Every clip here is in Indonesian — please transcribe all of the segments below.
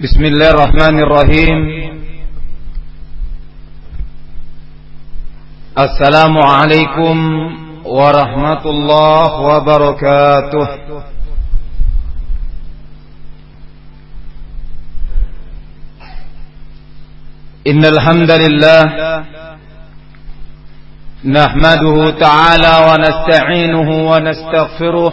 بسم الله الرحمن الرحيم. السلام عليكم ورحمة الله وبركاته. إن الحمد لله نحمده تعالى ونستعينه ونستغفره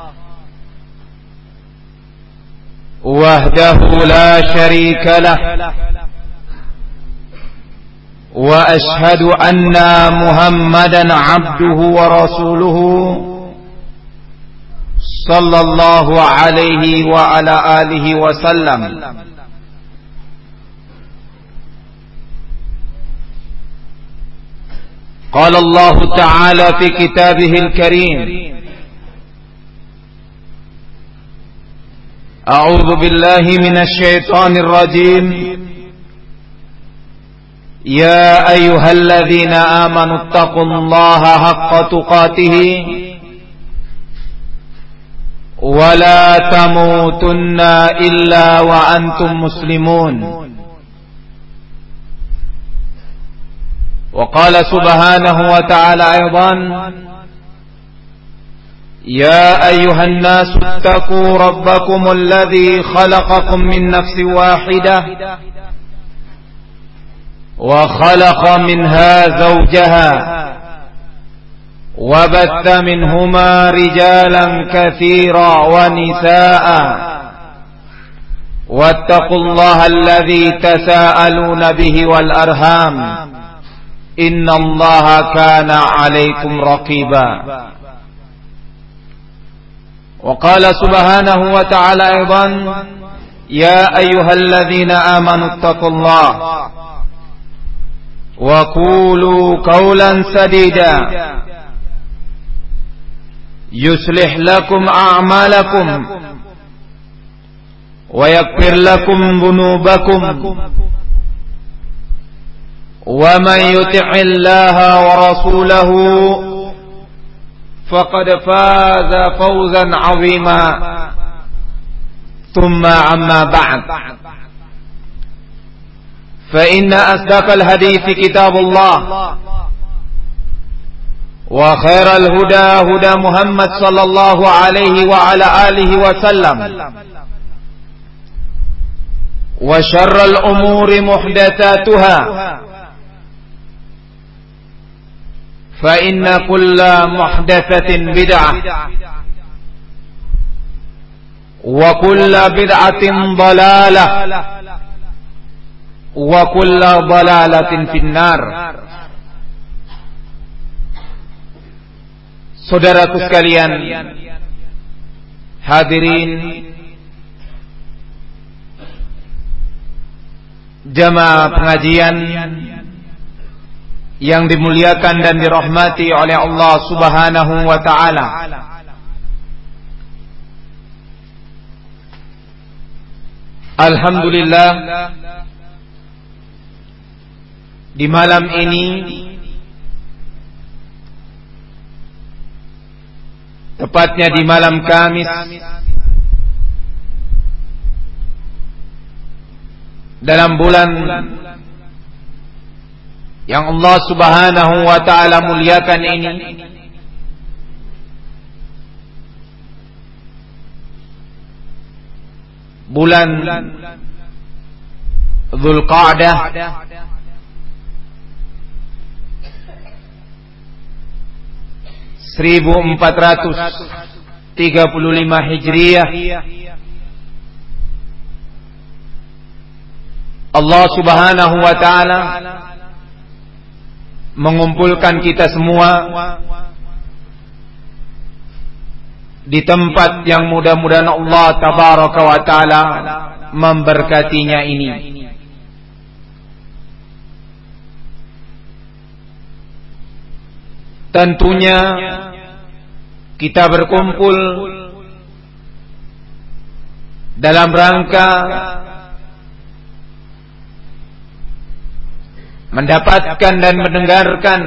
وحده لا شريك له. وأشهد أن محمدا عبده ورسوله صلى الله عليه وعلى آله وسلم. قال الله تعالى في كتابه الكريم أعوذ بالله من الشيطان الرجيم. يا أيها الذين آمنوا اتقوا الله حق تقاته ولا تموتن إلا وأنتم مسلمون. وقال سبحانه وتعالى أيضا يا أيها الناس اتقوا ربكم الذي خلقكم من نفس واحدة وخلق منها زوجها وبث منهما رجالا كثيرا ونساء واتقوا الله الذي تساءلون به والأرهام إن الله كان عليكم رقيبا وقال سبحانه وتعالى أيضا يا أيها الذين آمنوا اتقوا الله وقولوا قولا سديدا. يصلح لكم أعمالكم ويغفر لكم ذنوبكم. ومن يطع الله ورسوله فقد فاز فوزا عظيما. ثم عما بعد. فإن أصدق الحديث كتاب الله. وخير الهدى هدى محمد صلى الله عليه وعلى آله وسلم. وشر الأمور محدثاتها. فإن كل محدثة بدعة وكل بدعة ضلالة وكل ضلالة في النار Saudaraku sekalian Hadirin Jamaah pengajian yang dimuliakan dan dirahmati oleh Allah Subhanahu wa taala. Alhamdulillah di malam ini tepatnya di malam Kamis dalam bulan yang Allah Subhanahu wa taala muliakan ini. Bulan Zulqa'dah seribu empat ratus tiga puluh lima hijriyah Allah subhanahu wa ta'ala mengumpulkan kita semua di tempat yang mudah-mudahan Allah tabaraka wa taala memberkatinya ini. Tentunya kita berkumpul dalam rangka mendapatkan dan mendengarkan.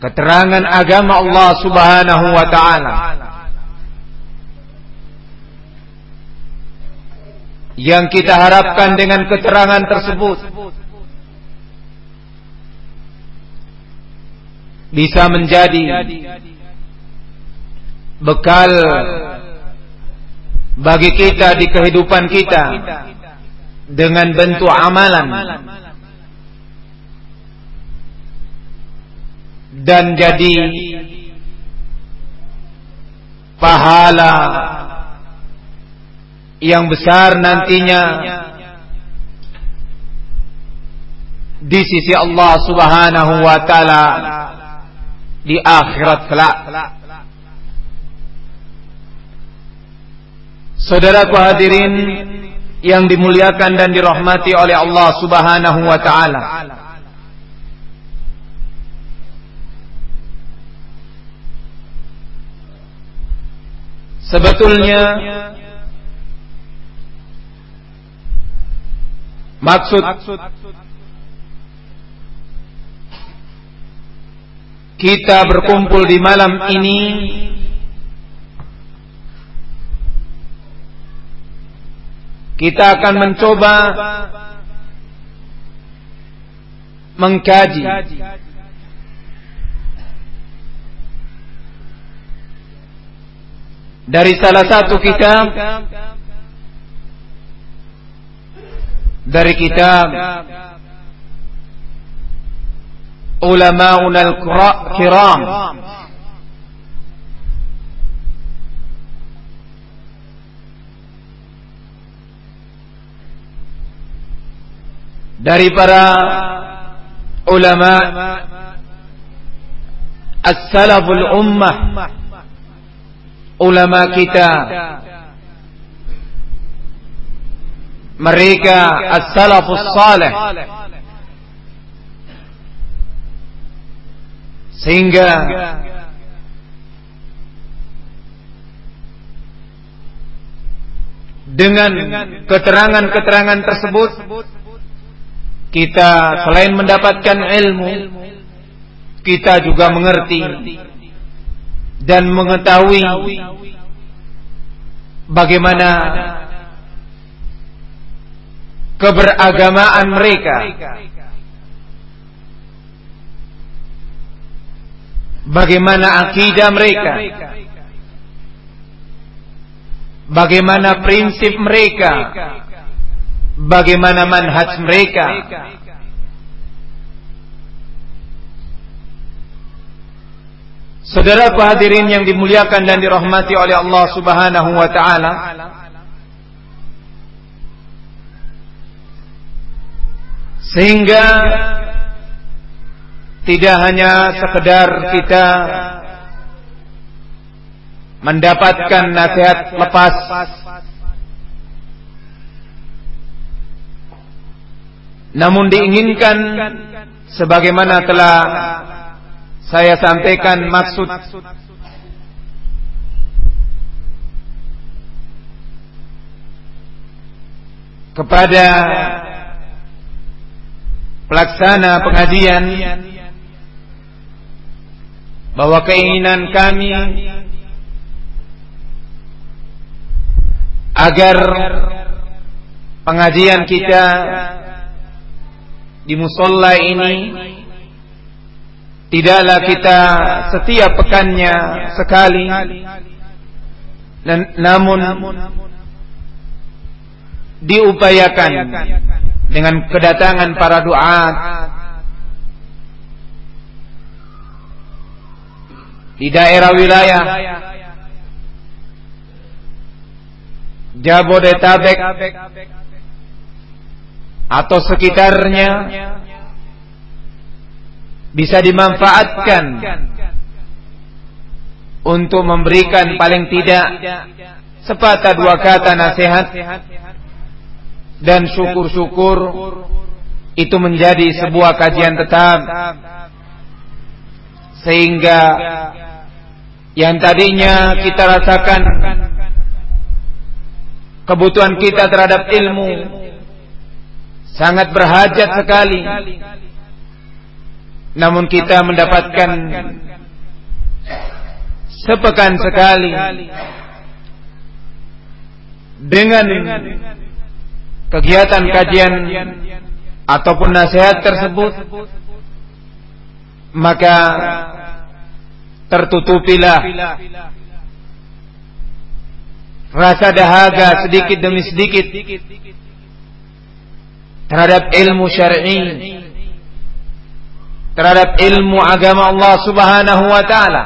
Keterangan agama Allah Subhanahu wa taala. Yang kita harapkan dengan keterangan tersebut. Bisa menjadi bekal bagi kita di kehidupan kita dengan bentuk amalan dan jadi pahala yang besar nantinya di sisi Allah Subhanahu wa taala di akhirat kelak. Saudaraku hadirin yang dimuliakan dan dirahmati oleh Allah Subhanahu wa taala. Sebetulnya maksud kita berkumpul di malam ini kita akan mencoba mengkaji. Dari salah satu kitab dari kitab ulamaun al-kiram dari para ulama as-salaful ummah ulama kita mereka as-salafus salih. Sehingga dengan keterangan-keterangan tersebut kita selain mendapatkan ilmu kita juga mengerti dan mengetahui bagaimana keberagamaan mereka. Bagaimana akidah mereka. Bagaimana prinsip mereka bagaimana manhaj mereka Saudara hadirin yang dimuliakan dan dirahmati oleh Allah Subhanahu wa taala. Sehingga tidak hanya sekedar kita mendapatkan nasihat lepas namun diinginkan sebagaimana telah saya sampaikan maksud kepada pelaksana pengajian bahwa keinginan kami agar pengajian kita di musola ini Tidaklah kita setiap pekannya sekali. Namun diupayakan dengan kedatangan para duat. Di daerah wilayah Jabodetabek atau sekitarnya bisa dimanfaatkan untuk memberikan paling tidak sepatah dua kata nasihat dan syukur-syukur itu menjadi sebuah kajian tetap. Sehingga yang tadinya kita rasakan kebutuhan kita terhadap ilmu sangat berhajat sekali. Namun kita mendapatkan sepekan sekali dengan kegiatan kajian ataupun nasihat tersebut maka tertutupilah rasa dahaga sedikit demi sedikit terhadap ilmu syar'i terhadap ilmu agama Allah Subhanahu wa taala.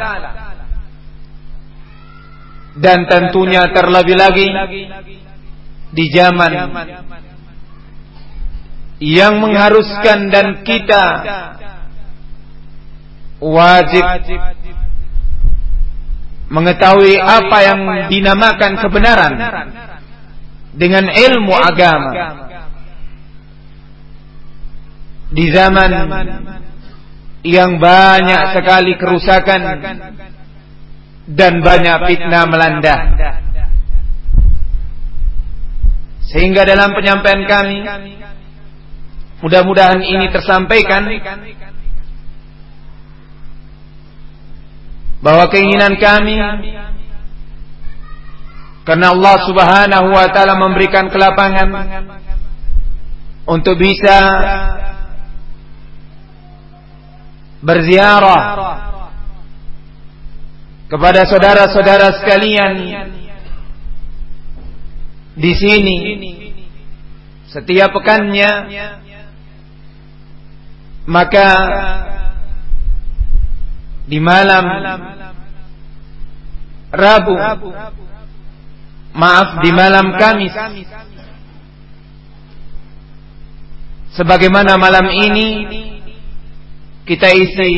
Dan tentunya terlebih lagi di zaman yang mengharuskan dan kita wajib mengetahui apa yang dinamakan kebenaran dengan ilmu agama di zaman yang banyak sekali kerusakan dan banyak fitnah melanda. Sehingga dalam penyampaian kami mudah-mudahan ini tersampaikan bahwa keinginan kami karena Allah Subhanahu wa taala memberikan kelapangan untuk bisa berziarah kepada saudara-saudara sekalian di sini setiap pekannya maka di malam Rabu maaf di malam Kamis sebagaimana malam ini kita isi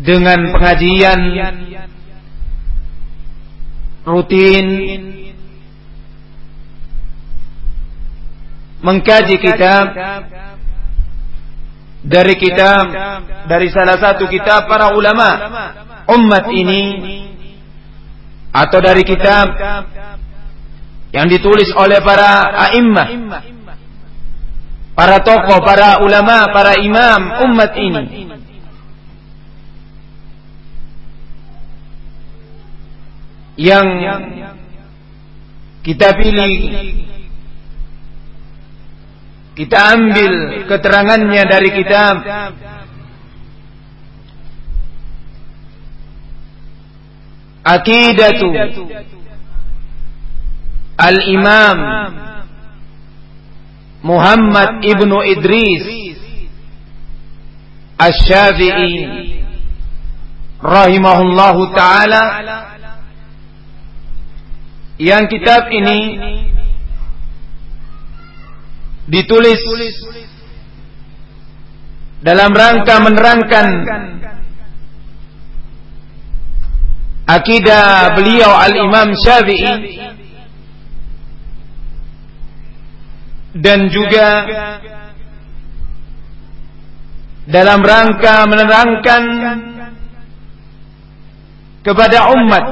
dengan pengajian rutin mengkaji kitab dari kitab dari salah satu kitab para ulama umat ini atau dari kitab yang ditulis oleh para a'immah para tokoh, para ulama, para imam umat ini. Yang kita pilih kita ambil keterangannya dari kitab. Aqidatu Al-Imam Muhammad ibnu Idris Asy-Syafi'i rahimahullahu taala. Yang kitab ini ditulis dalam rangka menerangkan akidah beliau al-Imam Syafi'i dan juga dalam rangka menerangkan kepada umat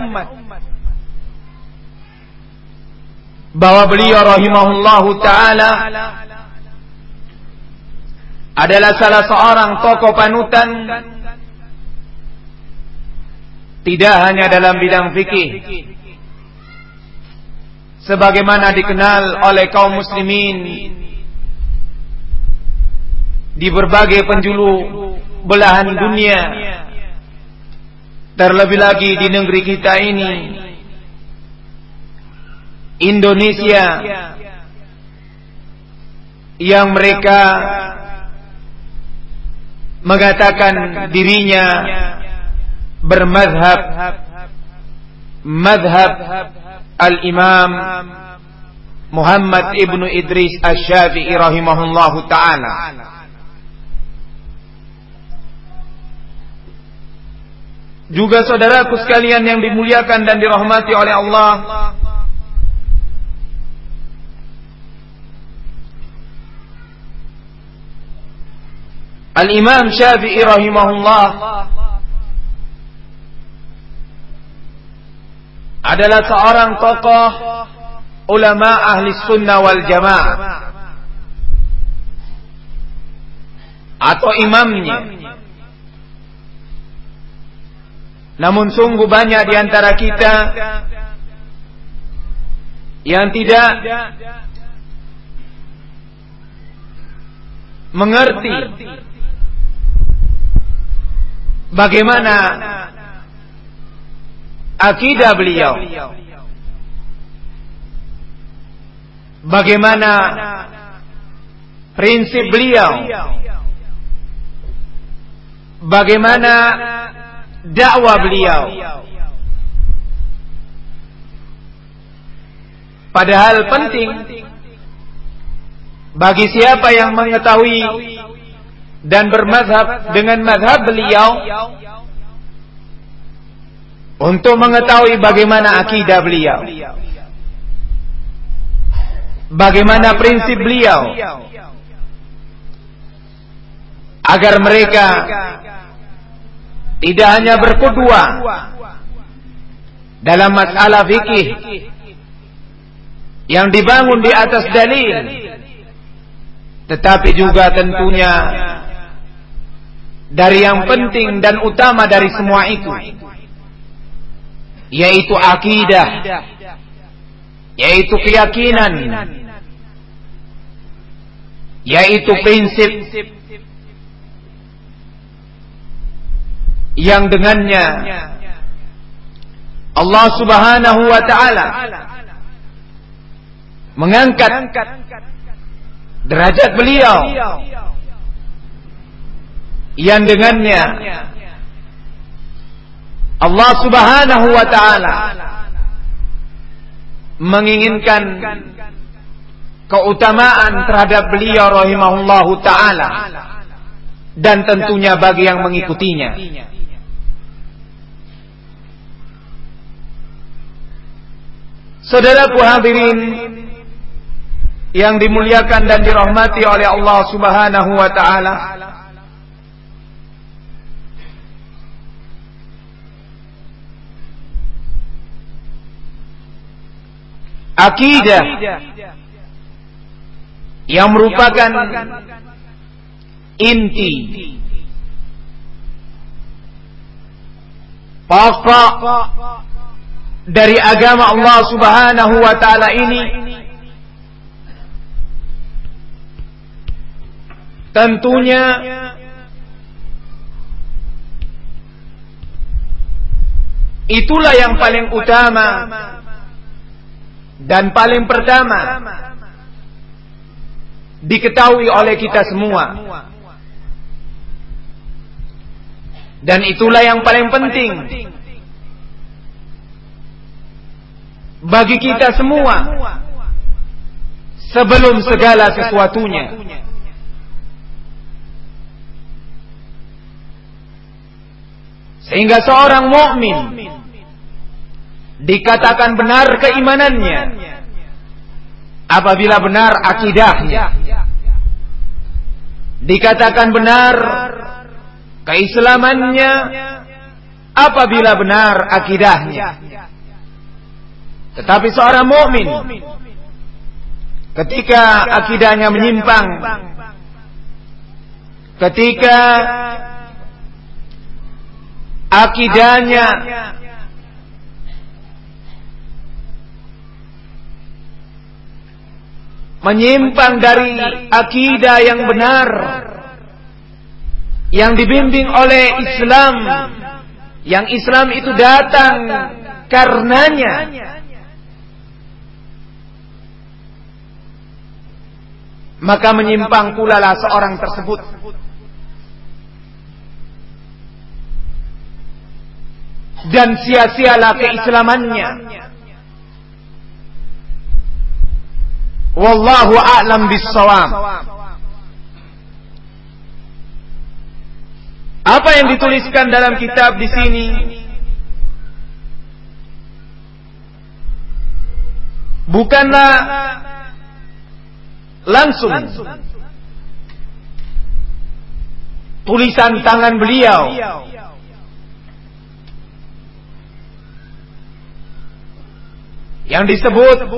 bahwa beliau rahimahullahu taala adalah salah seorang tokoh panutan tidak hanya dalam bidang fikih sebagaimana dikenal oleh kaum muslimin di berbagai penjuru belahan dunia terlebih lagi di negeri kita ini Indonesia yang mereka mengatakan dirinya bermadhab madhab al-imam Muhammad ibnu Idris Asy-Syafi'i rahimahullahu taala. juga saudaraku sekalian yang dimuliakan dan dirahmati oleh Allah Al-Imam Syafi'i rahimahullah adalah seorang tokoh ulama ahli sunnah wal jamaah atau imamnya. Namun sungguh banyak di antara kita yang tidak mengerti bagaimana akidah beliau. Bagaimana prinsip beliau? Bagaimana dakwah beliau? Padahal penting bagi siapa yang mengetahui dan bermazhab dengan mazhab beliau untuk mengetahui bagaimana akidah beliau. Bagaimana prinsip beliau. Agar mereka tidak hanya berkedua dalam masalah fikih yang dibangun di atas dalil tetapi juga tentunya dari yang penting dan utama dari semua itu yaitu akidah yaitu keyakinan yaitu prinsip yang dengannya Allah Subhanahu wa taala mengangkat derajat beliau yang dengannya Allah Subhanahu wa taala menginginkan keutamaan terhadap beliau rahimahullahu taala dan tentunya bagi yang mengikutinya. Saudaraku hadirin yang dimuliakan dan dirahmati oleh Allah Subhanahu wa taala. Akidah. Yang merupakan inti. Pokok dari agama Allah Subhanahu wa taala ini tentunya itulah yang paling utama dan paling pertama diketahui oleh kita semua. Dan itulah yang paling penting bagi kita semua sebelum segala sesuatunya. Sehingga seorang mukmin dikatakan benar keimanannya. Apabila benar akidahnya. Dikatakan benar keislamannya. Apabila benar akidahnya. Tetapi seorang mukmin ketika akidahnya menyimpang ketika akidahnya menyimpang dari akidah yang benar yang dibimbing oleh Islam yang Islam itu datang karenanya. Maka menyimpang pula lah seorang tersebut. Dan sia-sialah keislamannya Wallahu a'lam bisawam Apa yang dituliskan dalam kitab di sini bukanlah langsung tulisan tangan beliau. Yang disebut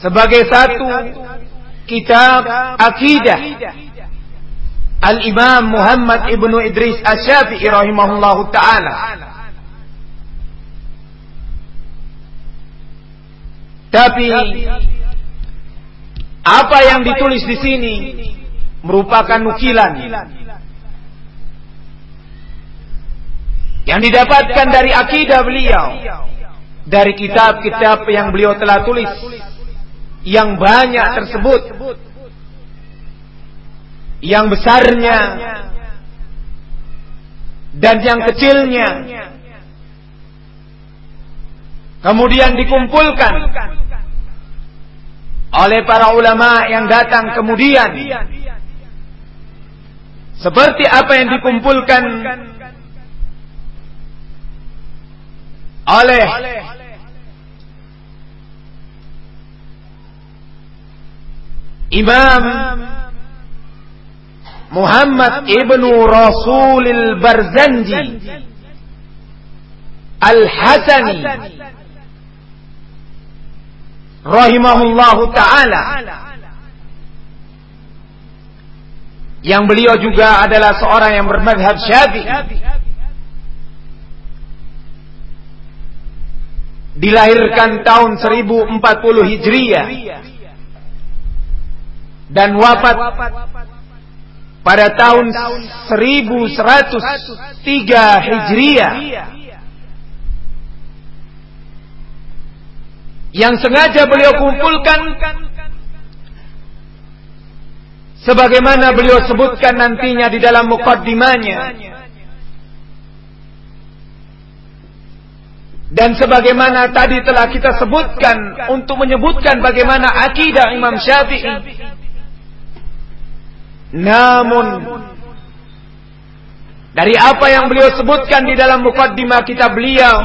sebagai satu kitab akidah. Al-Imam Muhammad Ibnu Idris Asy-Syafi'i rahimahullahu taala. Tapi apa yang ditulis di sini merupakan nukilan. Yang didapatkan dari akidah beliau. Dari kitab-kitab yang beliau telah tulis yang banyak tersebut. yang besarnya. Dan yang kecilnya. kemudian dikumpulkan. oleh para ulama yang datang kemudian. seperti apa yang dikumpulkan. oleh Imam Muhammad ibnu Rasulil Barzanji Al-Hasani rahimahullahu taala. Yang beliau juga adalah seorang yang bermadhab Syafi'i. Dilahirkan tahun 1040 Hijriah dan wafat pada tahun 1103 Hijriah. Yang sengaja beliau kumpulkan sebagaimana beliau sebutkan nantinya di dalam mukaddimahnya dan sebagaimana tadi telah kita sebutkan untuk menyebutkan bagaimana akidah Imam Syafi'i namun dari apa yang beliau sebutkan di dalam mukaddimah kitab beliau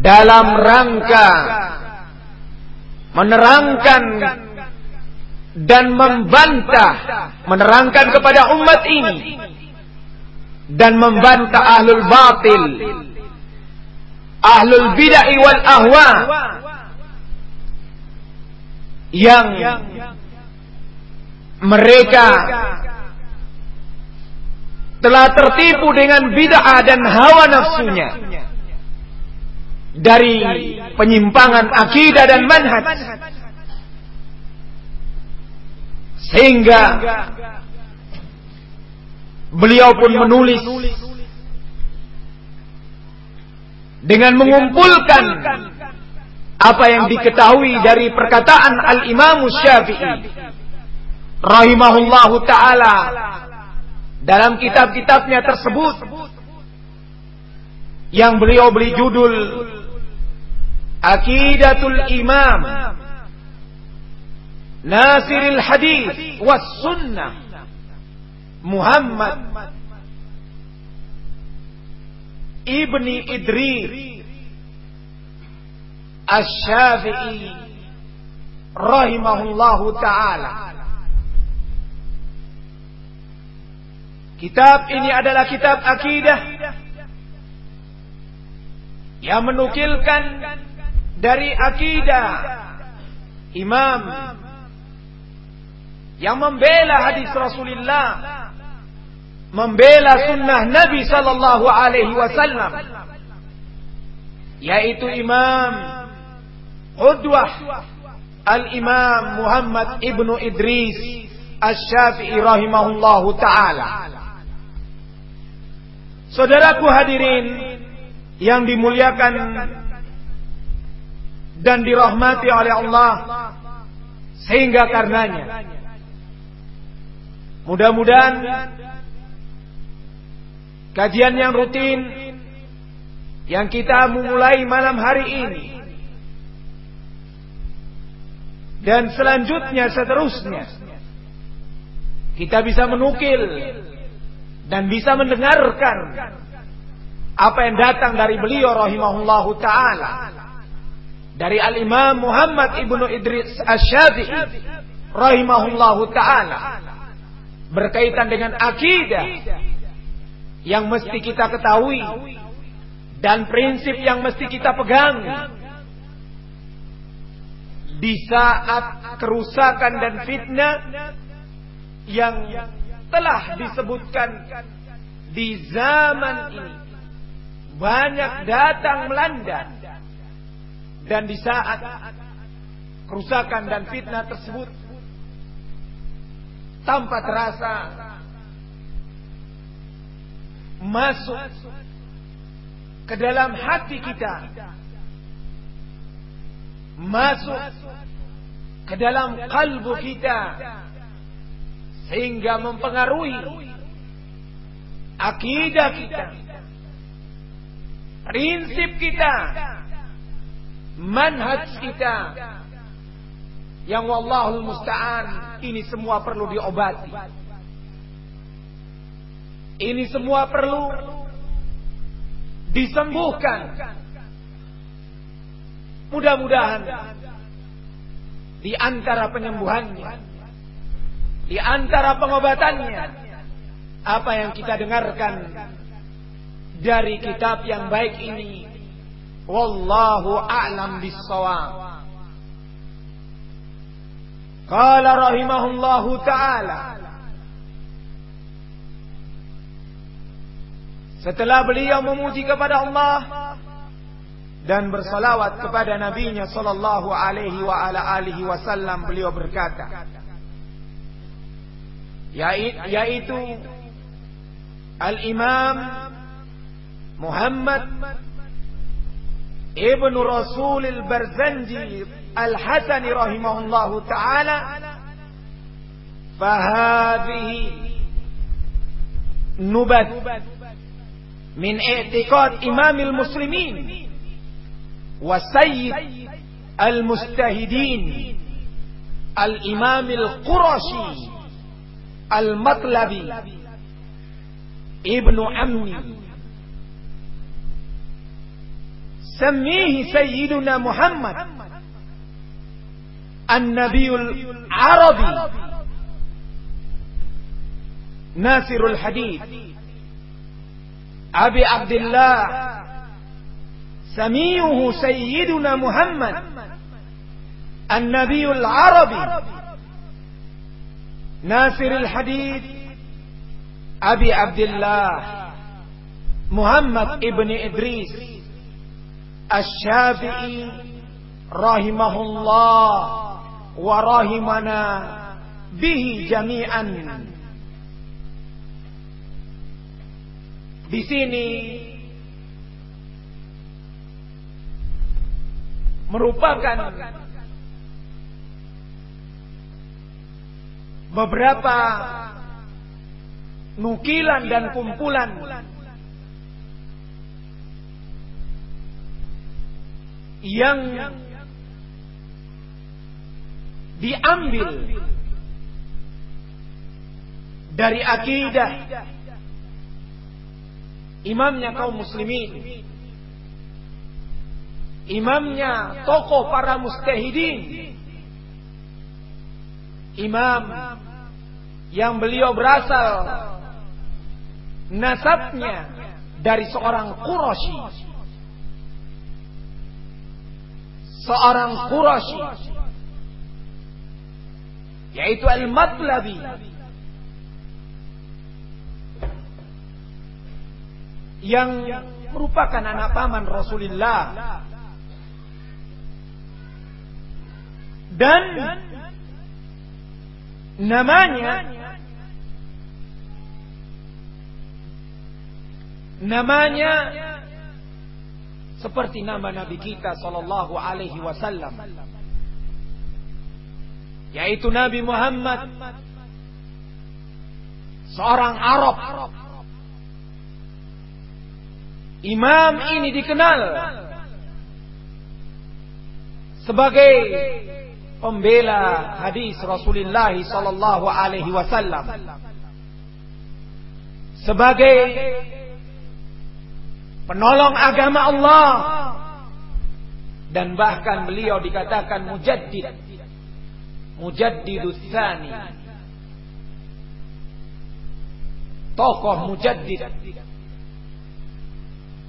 dalam rangka menerangkan dan membantah menerangkan kepada umat ini dan membantah ahlul batil ahlul bid'ah wal ahwa yang mereka telah tertipu dengan bid'ah dan hawa nafsunya dari penyimpangan akidah dan manhaj. Sehingga beliau pun menulis dengan mengumpulkan apa yang diketahui dari perkataan Al-Imam Syafi'i rahimahullahu taala. Dalam kitab-kitabnya tersebut. Yang beliau beri judul Aqidatul Imam. Nasiril Hadis was Sunnah. Muhammad Ibni Idris Asy-Syafi'i rahimahullahu taala Kitab ini adalah kitab akidah yang menukilkan dari akidah imam yang membela hadis Rasulullah membela sunnah Nabi sallallahu alaihi wasallam yaitu imam Qudwah Al-Imam Muhammad Ibnu Idris Asy-Syafi'i rahimahullahu taala Saudaraku hadirin yang dimuliakan dan dirahmati oleh Allah sehingga karenanya mudah-mudahan kajian yang rutin yang kita memulai malam hari ini dan selanjutnya seterusnya kita bisa menukil dan bisa mendengarkan apa yang datang dari beliau rahimahullahu taala. Dari Al-Imam Muhammad Ibnu Idris Asy-Syafi'i rahimahullahu taala. Berkaitan dengan akidah yang mesti kita ketahui dan prinsip yang mesti kita pegang. Di saat kerusakan dan fitnah yang telah disebutkan di zaman ini. Banyak datang melanda. Dan di saat kerusakan dan fitnah tersebut tanpa terasa masuk ke dalam hati kita masuk ke dalam kalbu kita sehingga mempengaruhi akidah kita prinsip kita manhaj kita. Yang wallahul musta'an ini semua perlu diobati. Ini semua perlu disembuhkan. Mudah-mudahan di antara penyembuhannya di antara pengobatannya apa yang kita dengarkan dari kitab yang baik ini wallahu a'lam bissawab. Qala rahimahullahu taala Setelah beliau memuji kepada Allah dan bersalawat kepada nabinya sallallahu alaihi wa ala alihi wasallam beliau berkata yaitu Al-Imam Muhammad Ibn Rasul Al-Barzanji Al-Hasani rahimahullahu taala فهذه نبت من اعتقاد إمام المسلمين وسيد المجتهدين الإمام القرشي المطلبي ابن عمي. سميه سيدنا محمد. النبي العربي. ناصر الحديث. أبي عبد الله. سميه سيدنا محمد. النبي العربي. ناصر الحديث أبي عبد الله محمد ابن إدريس الشافعي رحمه الله ورحمنا به جميعا di sini merupakan beberapa nukilan dan kumpulan. Yang diambil dari akidah imamnya kaum muslimin imamnya tokoh para mustahidin imam yang beliau berasal nasabnya dari seorang Quraisy. Seorang Quraisy yaitu Al-Matlabi yang merupakan anak paman Rasulullah dan namanya namanya seperti nama Nabi kita sallallahu alaihi wasallam. Yaitu Nabi Muhammad. Seorang Arab. Imam ini dikenal sebagai pembela hadis Rasulullah sallallahu alaihi wasallam. Sebagai penolong agama Allah. Dan bahkan beliau dikatakan mujaddid. Mujaddidus tsani tokoh mujaddid.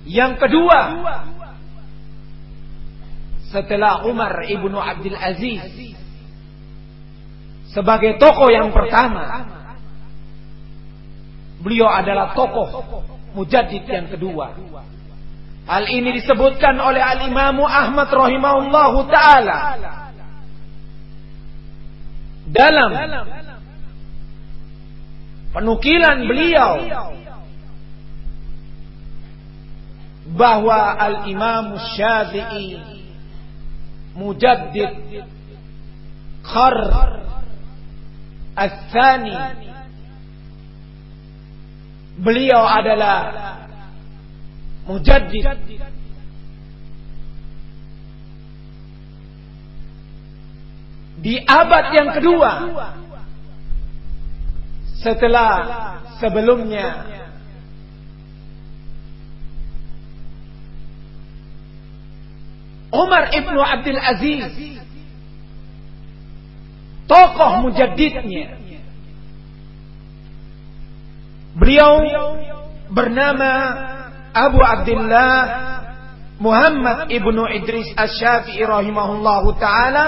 Yang kedua setelah Umar ibnu Abdul Aziz sebagai tokoh yang pertama beliau adalah tokoh mujaddid yang kedua. Hal ini disebutkan oleh al-Imam Ahmad rahimahullahu taala dalam penukilan beliau bahwa al-Imam Syafi'i mujaddid. Khar. Al-thani beliau adalah mujaddid. Di abad yang kedua setelah sebelumnya Umar ibnu Abdul Aziz. Tokoh mujaddidnya. Beliau bernama Abu Abdullah Muhammad ibnu Idris Asy-Syafi'i rahimahullahu taala.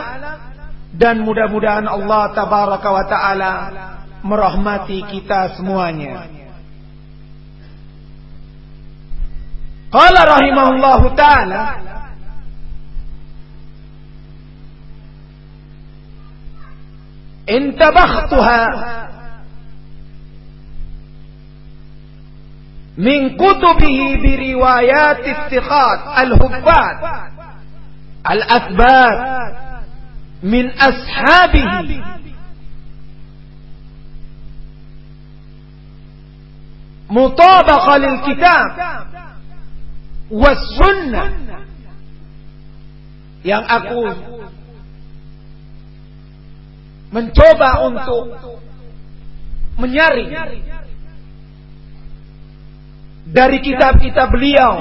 Dan mudah-mudahan Allah tabaraka wa taala merahmati kita semuanya. Qala rahimahullahu taala انتبختها. من كتبه بروايات الثقات الهبات الأثبات من أصحابه. مطابقة للكتاب والسنة. yang aku mencoba untuk menyaring dari kitab-kitab beliau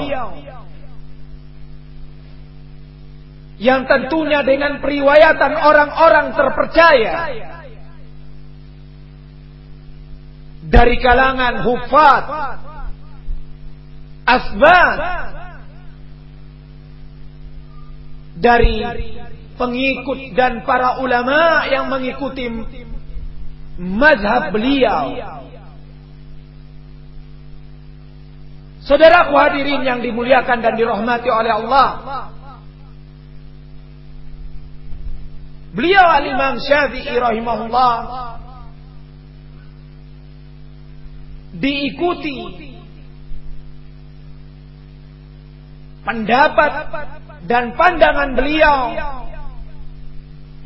yang tentunya dengan periwayatan orang-orang terpercaya dari kalangan hufat asbab dari pengikut dan para ulama yang mengikuti mazhab beliau. Saudaraku hadirin yang dimuliakan dan dirahmati oleh Allah. Beliau al-Imam Syafi'i rahimahullah diikuti pendapat dan pandangan beliau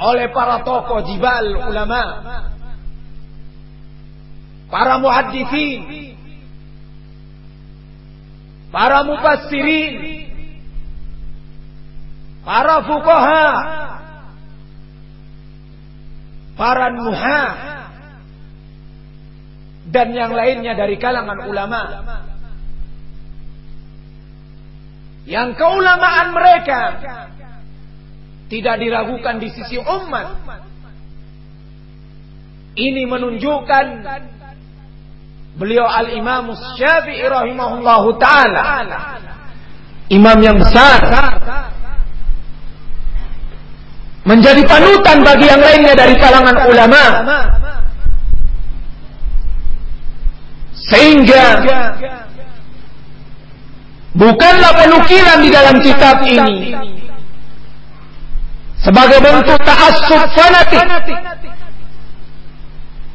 oleh para tokoh jibal ulama para muhaddithin para mufassirin para fuqaha para nuha dan yang lainnya dari kalangan ulama. Yang keulamaan mereka tidak diragukan di sisi umat. Ini menunjukkan beliau al-Imam Syafi'i rahimahullahu taala. Imam yang besar. Menjadi panutan bagi yang lainnya dari kalangan ulama. Sehingga bukanlah penukilan di dalam kitab ini sebagai bentuk ta'assub fanatik.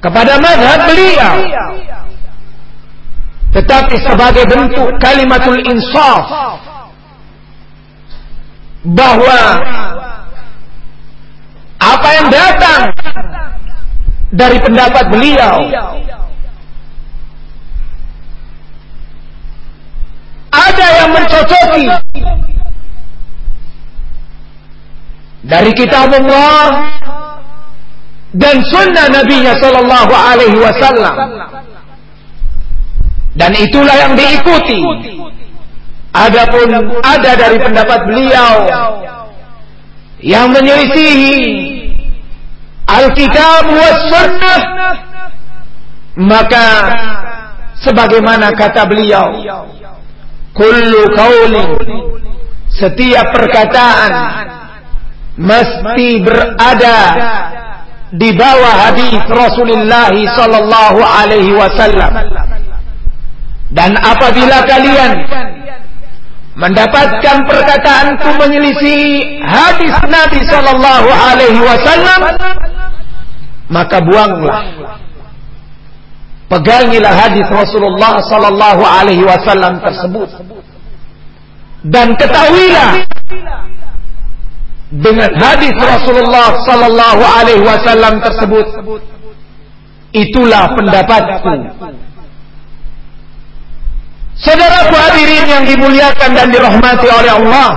Kepada madhab beliau. Tetapi sebagai bentuk kalimatul insaf. Bahwa apa yang datang dari pendapat beliau ada yang mencocoki dari kitab Allah dan sunnah Nabi Sallallahu Alaihi Wasallam. Dan itulah yang diikuti. Adapun ada dari pendapat beliau yang menyelisihi Alkitab was sunnah maka sebagaimana kata beliau kullu qaulin setiap perkataan mesti berada di bawah hadis Rasulullah sallallahu alaihi wasallam. Dan apabila kalian mendapatkan perkataanku menyelisih hadis Nabi sallallahu alaihi wasallam maka buanglah. Pegangilah hadis Rasulullah sallallahu alaihi wasallam tersebut. Dan ketahuilah dengan hadis Rasulullah sallallahu alaihi wasallam tersebut itulah pendapatku. Saudara hadirin yang dimuliakan dan dirahmati oleh Allah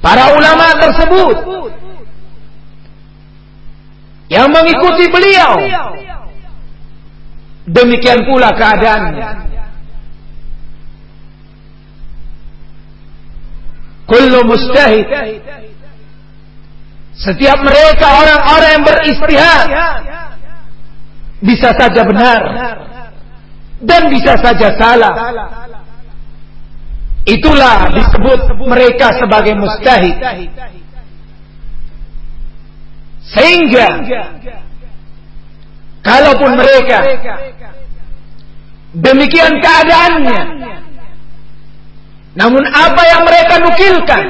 Para ulama tersebut Yang mengikuti beliau Demikian pula keadaannya Kullu mustahid. Setiap mereka orang-orang yang beristihad Bisa saja benar Dan bisa saja salah. Itulah disebut mereka sebagai mustahid. Sehingga Kalaupun mereka Demikian keadaannya namun apa yang mereka nukilkan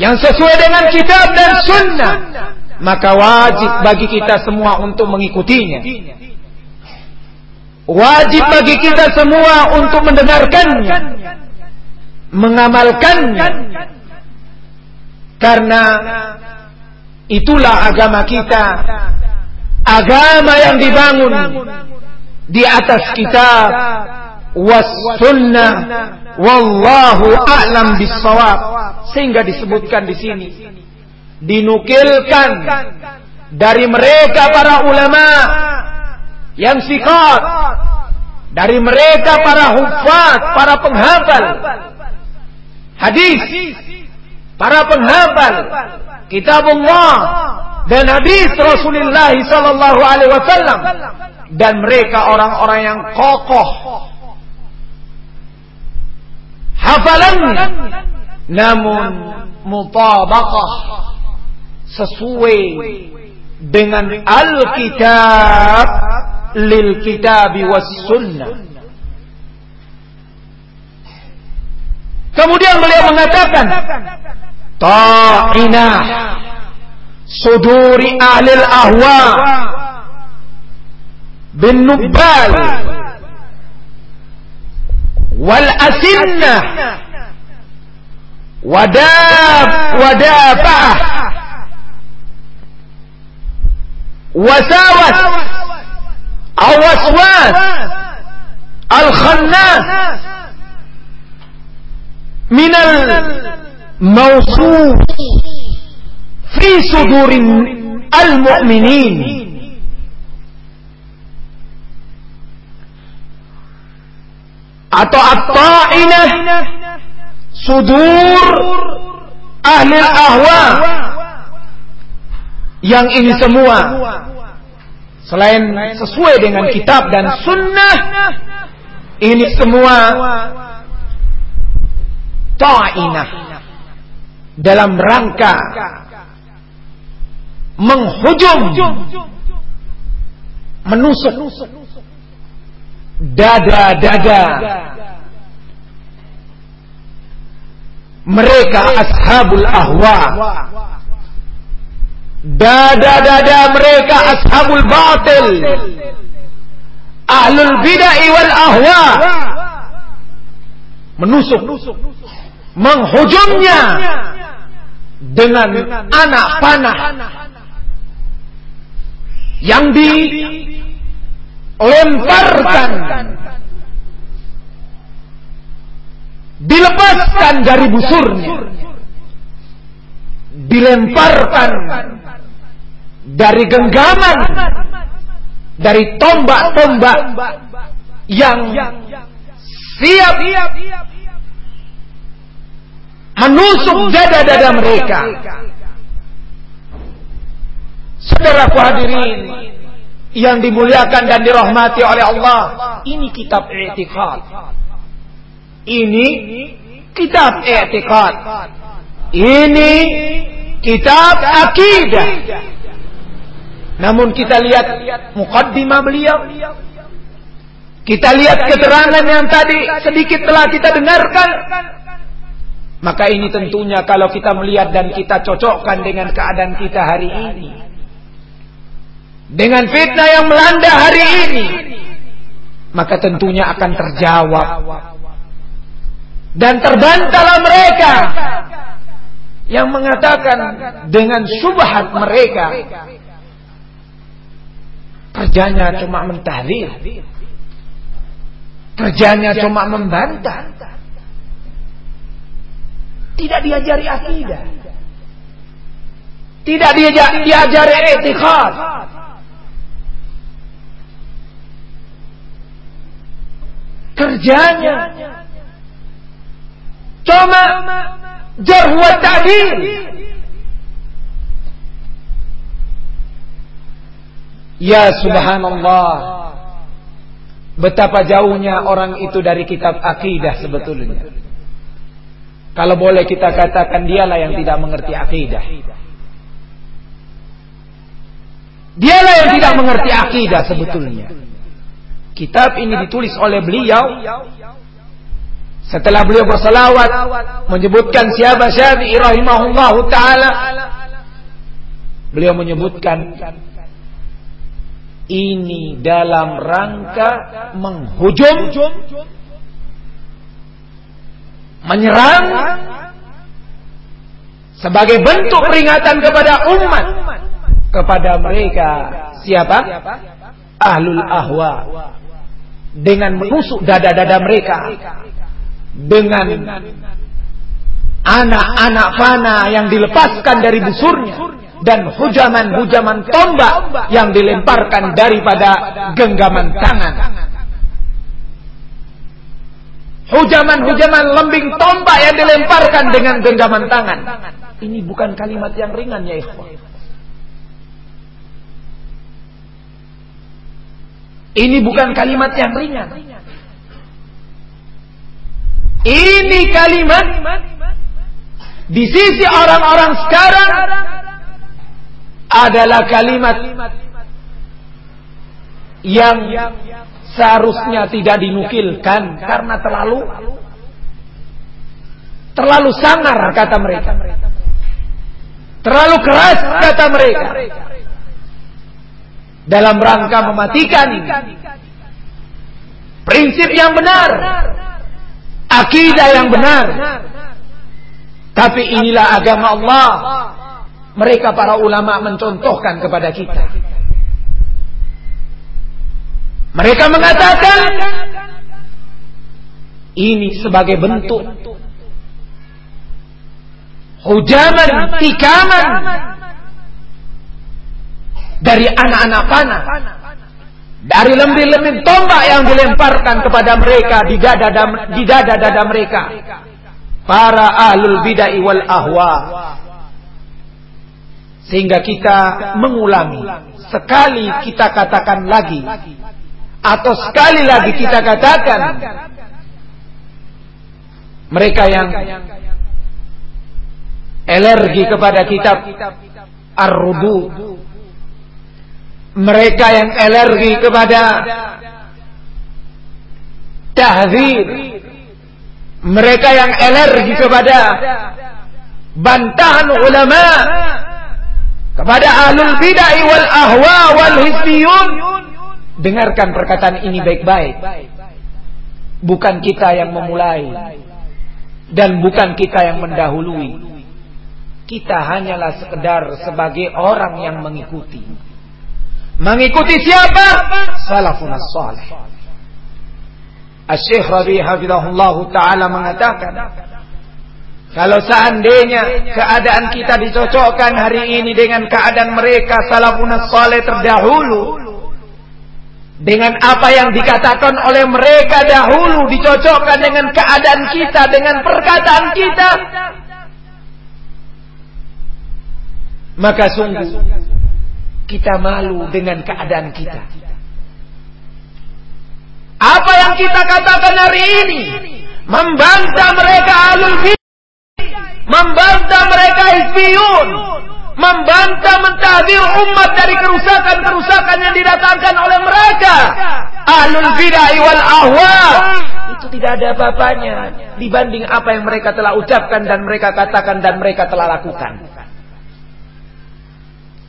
yang sesuai dengan kitab dan sunnah maka wajib bagi kita semua untuk mengikutinya. Wajib bagi kita semua untuk mendengarkannya, mengamalkannya. Karena itulah agama kita, agama yang dibangun di atas kitab was sunnah wallahu a'lam bissawab. Sehingga disebutkan di sini. Dinukilkan dari mereka para ulama yang sikat dari mereka para hufaz para penghafal. Hadis para penghafal kitabullah dan hadis Rasulullah sallallahu alaihi wasallam. Dan mereka orang-orang yang kokoh hafalannya namun mutabaqah sesuai dengan Alkitab lil kitab was sunnah. Kemudian beliau mengatakan ta'inah suduri ahli ahwa bin nubbal والأسنة وداب ودافع وساوس أو وسواس الخناس من الموصوف في صدور المؤمنين. Atau at-ta'inah. Sudur ahli ahwa yang ini semua. Selain sesuai dengan kitab dan sunnah ini semua ta'inah. Dalam rangka menghujum menusuk dada-dada mereka ashabul ahwa. Dada-dada mereka ashabul batil. Ahlul bid'ah wal ahwa. Menusuk menghujumnya dengan anak panah. Yang di lemparkan dilepaskan dari busurnya dilemparkan dari genggaman dari tombak-tombak yang siap menusuk dada-dada mereka. Saudara hadirin yang dimuliakan dan dirahmati oleh Allah, ini kitab i'tiqad. Ini kitab i'tiqad. Ini kitab akidah. Namun kita lihat mukaddimah beliau. Kita lihat keterangan yang tadi sedikit telah kita dengarkan. Maka ini tentunya kalau kita melihat dan kita cocokkan dengan keadaan kita hari ini. Dengan fitnah yang melanda hari ini. Maka tentunya akan terjawab. Dan terbantahlah mereka yang mengatakan dengan subhat mereka kerjanya cuma mentahdir kerjanya cuma membantah tidak diajari akidah tidak diajari, diajari kerjanya cuma jarh wa ta'dil. Ya subhanallah. Betapa jauhnya orang itu dari kitab akidah sebetulnya. Kalau boleh kita katakan dialah yang tidak mengerti akidah. Dialah yang tidak mengerti akidah sebetulnya. Kitab ini ditulis oleh beliau. Setelah beliau bersalawat menyebutkan siapa Syafi'i rahimahullah taala beliau menyebutkan ini dalam rangka menghujum menyerang sebagai bentuk peringatan kepada umat kepada mereka. Siapa? Ahlul ahwa dengan menusuk dada-dada mereka dengan anak-anak fana yang dilepaskan dari busurnya dan hujaman-hujaman tombak yang dilemparkan daripada genggaman tangan. Hujaman-hujaman lembing tombak yang dilemparkan dengan genggaman tangan. Ini bukan kalimat yang ringan ya ikhwan. Ini bukan kalimat yang ringan. Ini kalimat di sisi orang-orang sekarang adalah kalimat yang seharusnya tidak dinukilkan karena terlalu terlalu sangar kata mereka. Terlalu keras kata mereka. Dalam rangka mematikan prinsip yang benar akidah yang benar. Tapi inilah agama Allah. Mereka para ulama mencontohkan kepada kita. Mereka mengatakan ini sebagai bentuk hujaman, tikaman dari anak-anak panah. Dari lembing-lembing tombak yang dilemparkan kepada mereka di dada di dada dada mereka. Para ahlul bid'ah wal ahwa. Sehingga kita mengulangi. Sekali kita katakan lagi. Atau sekali lagi kita katakan. Mereka yang alergi kepada kitab Ar-Rubu mereka yang alergi kepada tahzir. Mereka yang alergi kepada bantahan ulama kepada ahlul bid'ah wal ahwa wal hisbiyun dengarkan perkataan ini baik-baik. Bukan kita yang memulai dan bukan kita yang mendahului. Kita hanyalah sekedar sebagai orang yang mengikuti Mengikuti siapa? Salafun salih. Asy-Syaikh Rabi hafizahullah taala mengatakan kalau seandainya keadaan kita dicocokkan hari ini dengan keadaan mereka salafun salih terdahulu dengan apa yang dikatakan oleh mereka dahulu dicocokkan dengan keadaan kita, dengan perkataan kita, maka sungguh kita malu dengan keadaan kita. Apa yang kita katakan hari ini membantah mereka alul membantah mereka hizbiyun, membantah mentahdir umat dari kerusakan-kerusakan yang didatangkan oleh mereka. Ahlul bid'ah wal ahwa itu tidak ada apa-apanya dibanding apa yang mereka telah ucapkan dan mereka katakan dan mereka telah lakukan.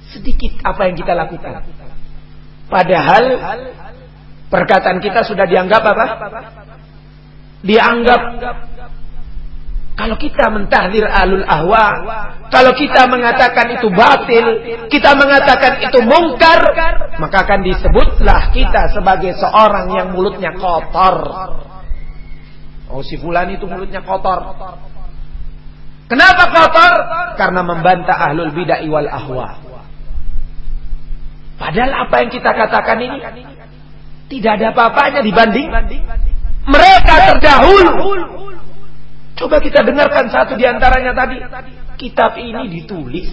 Sedikit apa yang kita lakukan. Padahal perkataan kita sudah dianggap apa? Dianggap kalau kita mentahdir alul ahwa, kalau kita mengatakan itu batil, kita mengatakan itu mungkar, maka akan disebutlah kita sebagai seorang yang mulutnya kotor. Oh si fulan itu mulutnya kotor. Kenapa kotor? Karena membantah ahlul bid'ah wal ahwa. Padahal apa yang kita katakan ini tidak ada apa-apanya dibanding mereka terdahulu Coba kita dengarkan satu di antaranya tadi. Kitab ini ditulis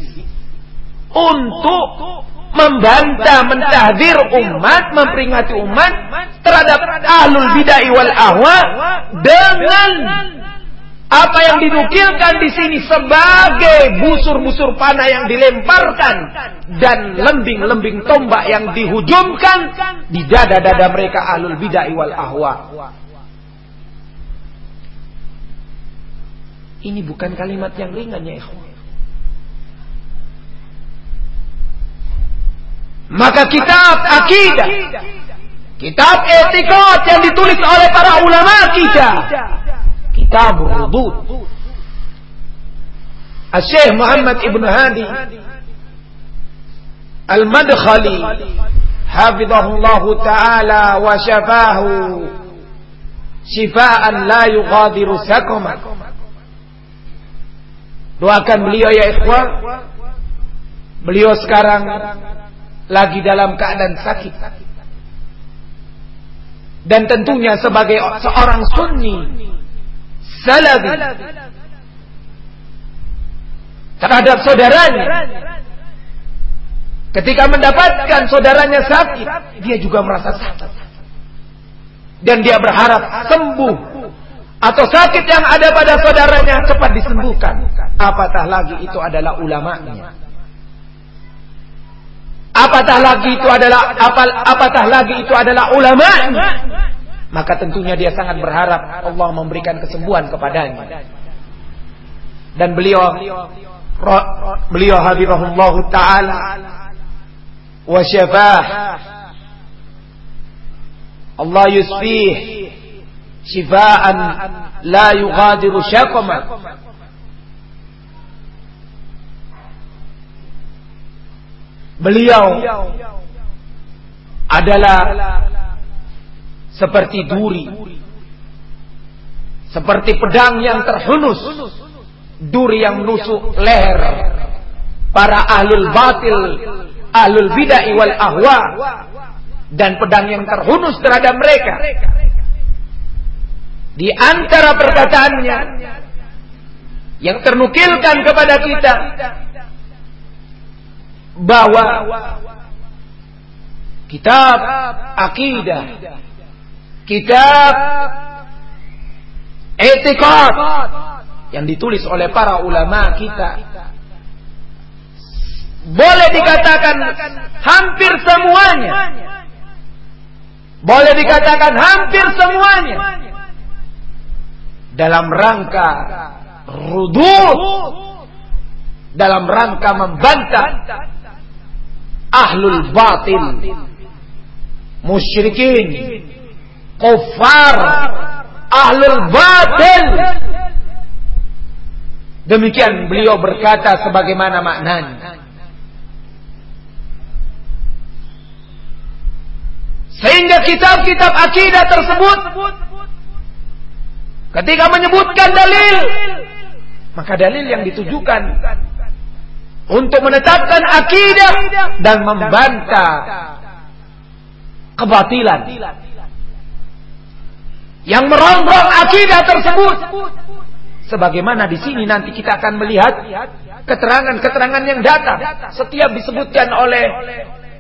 untuk membantah, mentahdir umat, memperingati umat terhadap ahlul bid'ah wal ahwa dengan apa yang dinukilkan di sini sebagai busur-busur panah yang dilemparkan dan lembing-lembing tombak yang dihujumkan di dada-dada mereka ahlul bid'ah wal ahwa. Ini bukan kalimat yang ringan ya ikhwan. Maka kitab akidah, kitab etikat yang ditulis oleh para ulama kita, kitab rudud. Syekh Muhammad Ibn Hadi Al-Madkhali Hafizahullah Ta'ala wa syafahu Shifaan la yughadiru sakoma Doakan beliau ya ikhwah. Beliau sekarang lagi dalam keadaan sakit. Dan tentunya sebagai seorang sunni salafi terhadap saudaranya ketika mendapatkan saudaranya sakit dia juga merasa sakit dan dia berharap sembuh atau sakit yang ada pada saudaranya cepat disembuhkan. Apatah lagi itu adalah ulamanya. Apatah lagi itu adalah apal, apatah lagi itu adalah ulamanya. Maka tentunya dia sangat berharap Allah memberikan kesembuhan kepadanya. Dan beliau beliau habibahullah taala wa syafah Allah yusfih shifaan la yughadiru syaqama Beliau adalah seperti duri. Seperti pedang yang terhunus. Duri yang menusuk leher. Para ahlul batil ahlul bid'ah wal ahwa. Dan pedang yang terhunus terhadap mereka. Di antara perkataannya yang ternukilkan kepada kita bahwa kitab akidah, kitab etikat yang ditulis oleh para ulama kita. Boleh dikatakan hampir semuanya. Boleh dikatakan hampir semuanya. Dalam rangka rudud. Dalam rangka membantah ahlul batil. Musyrikin kufar. Ahlul batil. Demikian beliau berkata sebagaimana maknanya. Sehingga kitab-kitab akidah tersebut Ketika menyebutkan dalil, maka dalil yang ditujukan untuk menetapkan akidah dan membantah kebatilan yang merongrong akidah tersebut. Sebagaimana di sini nanti kita akan melihat keterangan-keterangan yang datang setiap disebutkan oleh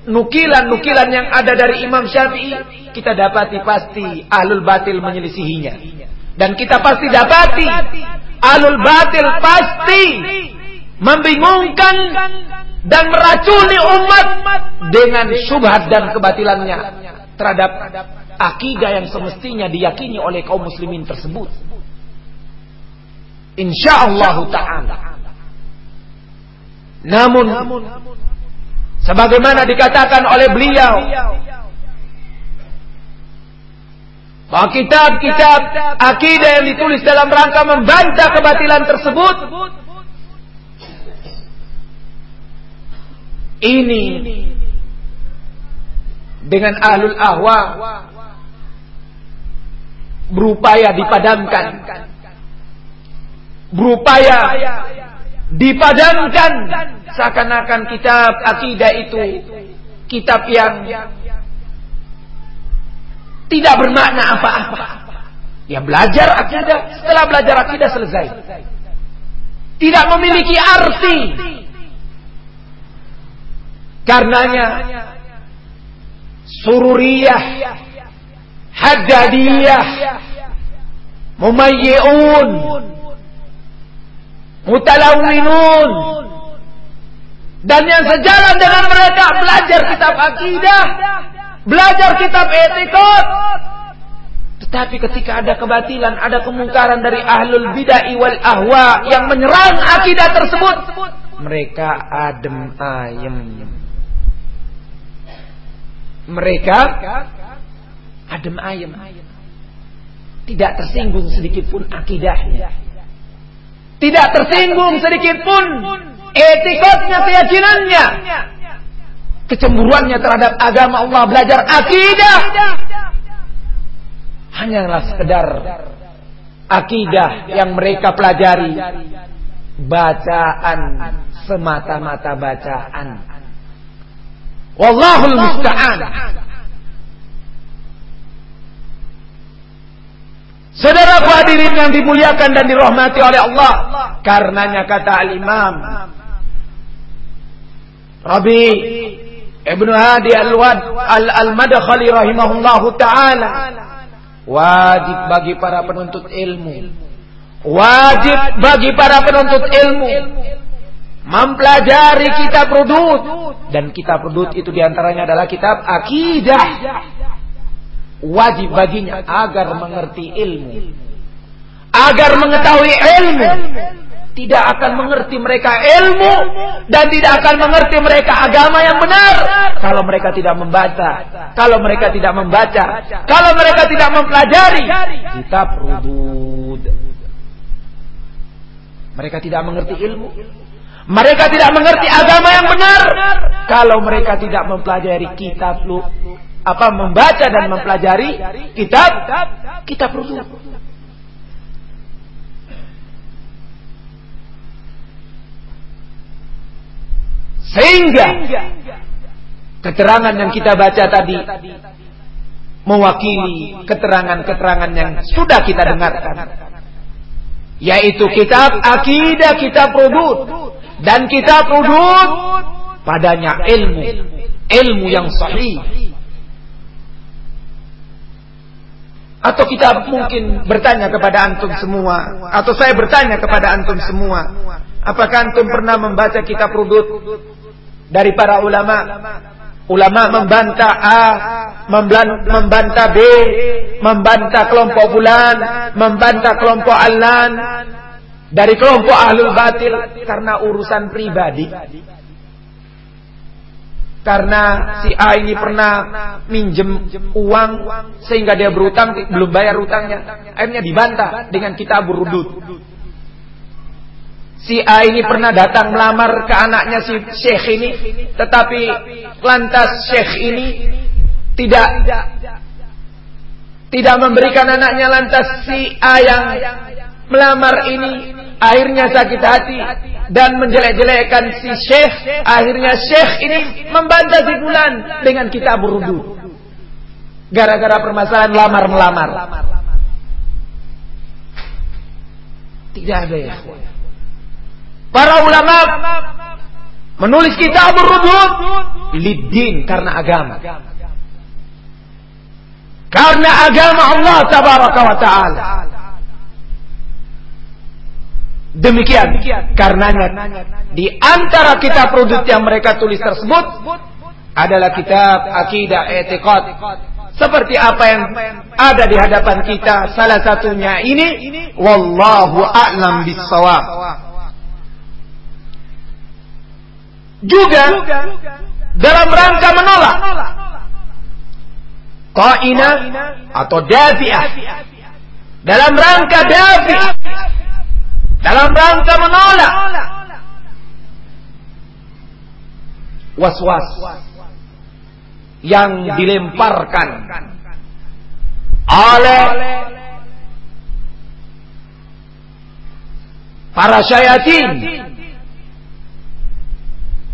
nukilan-nukilan yang ada dari Imam Syafi'i kita dapati pasti ahlul batil menyelisihinya dan kita pasti dapati ahlul batil pasti membingungkan dan meracuni umat dengan syubhat dan kebatilannya terhadap akidah yang semestinya diyakini oleh kaum muslimin tersebut. Insyaallah taala. Namun sebagaimana dikatakan oleh beliau bahwa kitab-kitab akidah yang ditulis dalam rangka membantah kebatilan tersebut ini dengan ahlul ahwa berupaya dipadamkan berupaya dipadamkan seakan-akan kitab akidah itu kitab yang tidak bermakna apa-apa. Ya belajar akidah, setelah belajar akidah selesai. Tidak memiliki arti. Karenanya sururiyah, haddadiyah, mumayyi'un, mutalawinun, dan yang sejalan dengan mereka belajar kitab akidah, belajar kitab etikot. Tetapi ketika ada kebatilan, ada kemungkaran dari ahlul bid'ah wal ahwa yang menyerang akidah tersebut, mereka adem ayem. Mereka adem ayem. Tidak tersinggung sedikit pun akidahnya. Tidak tersinggung sedikit pun etikotnya, keyakinannya. Kecemburuannya terhadap agama Allah, belajar akidah. Hanyalah sekedar akidah yang mereka pelajari. Bacaan, semata-mata bacaan. Wallahul musta'an. Saudara hadirin yang dimuliakan dan dirahmati oleh Allah. Karenanya kata al-imam. Rabi Ibnu Hadi Al-Wad Al-Madkhali rahimahullahu taala. Wajib bagi para penuntut ilmu. Wajib bagi para penuntut ilmu mempelajari kitab rudud dan kitab rudud itu di antaranya adalah kitab akidah wajib baginya agar mengerti ilmu. Agar mengetahui ilmu. Tidak akan mengerti mereka ilmu dan tidak akan mengerti mereka agama yang benar. Kalau mereka tidak membaca kalau mereka tidak membaca kalau mereka tidak mempelajari kitab rudud mereka tidak mengerti ilmu. Mereka tidak mengerti agama yang benar. Kalau mereka tidak mempelajari kitab apa membaca dan mempelajari kitab kitab rujuk. Sehingga keterangan yang kita baca tadi mewakili keterangan-keterangan yang sudah kita dengarkan. Yaitu kitab akidah, kitab rudud. Dan kitab rudud padanya ilmu. Ilmu yang sahih Atau kita mungkin bertanya kepada antum semua, atau saya bertanya kepada antum semua, apakah antum pernah membaca kitab rudud dari para ulama? Ulama membantah A, membantah B, membantah kelompok bulan, membantah kelompok alan, dari kelompok ahlul batil karena urusan pribadi. Karena si A ini pernah minjem uang sehingga dia berutang belum bayar utangnya. Akhirnya dibantah dengan kita berudut. Si A ini pernah datang melamar ke anaknya si Syekh ini, tetapi lantas Syekh ini tidak tidak memberikan anaknya lantas si A yang melamar ini akhirnya sakit hati dan menjelek-jelekkan si syekh akhirnya syekh ini membantah si bulan dengan kita berudut gara-gara permasalahan lamar-melamar. Tidak ada ya. Para ulama menulis kitab rudud lidin karena agama. Karena agama Allah tabaraka wa taala. Demikian karenanya di antara kitab rudud yang mereka tulis tersebut adalah kitab akidah etiqad seperti apa yang ada di hadapan kita salah satunya ini wallahu a'lam bissawab. Juga dalam rangka menolak qaina atau dafi'ah. Dalam rangka dafi'ah dalam rangka menolak. Was-was yang dilemparkan oleh para syayatin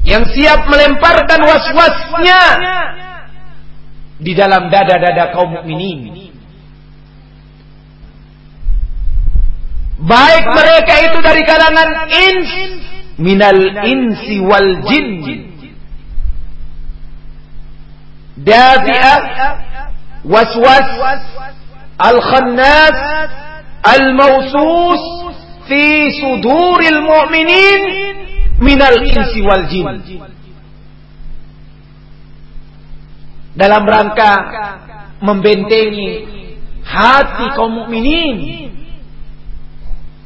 yang siap melemparkan was-wasnya di dalam dada-dada kaum mukminin. Baik mereka itu dari kalangan ins. minal insi wal jin. Dafi'ah waswas al-khannas al-mawsus fi suduril mu'minin. Minal insi wal jin. dalam rangka membentengi hati kaum mukminin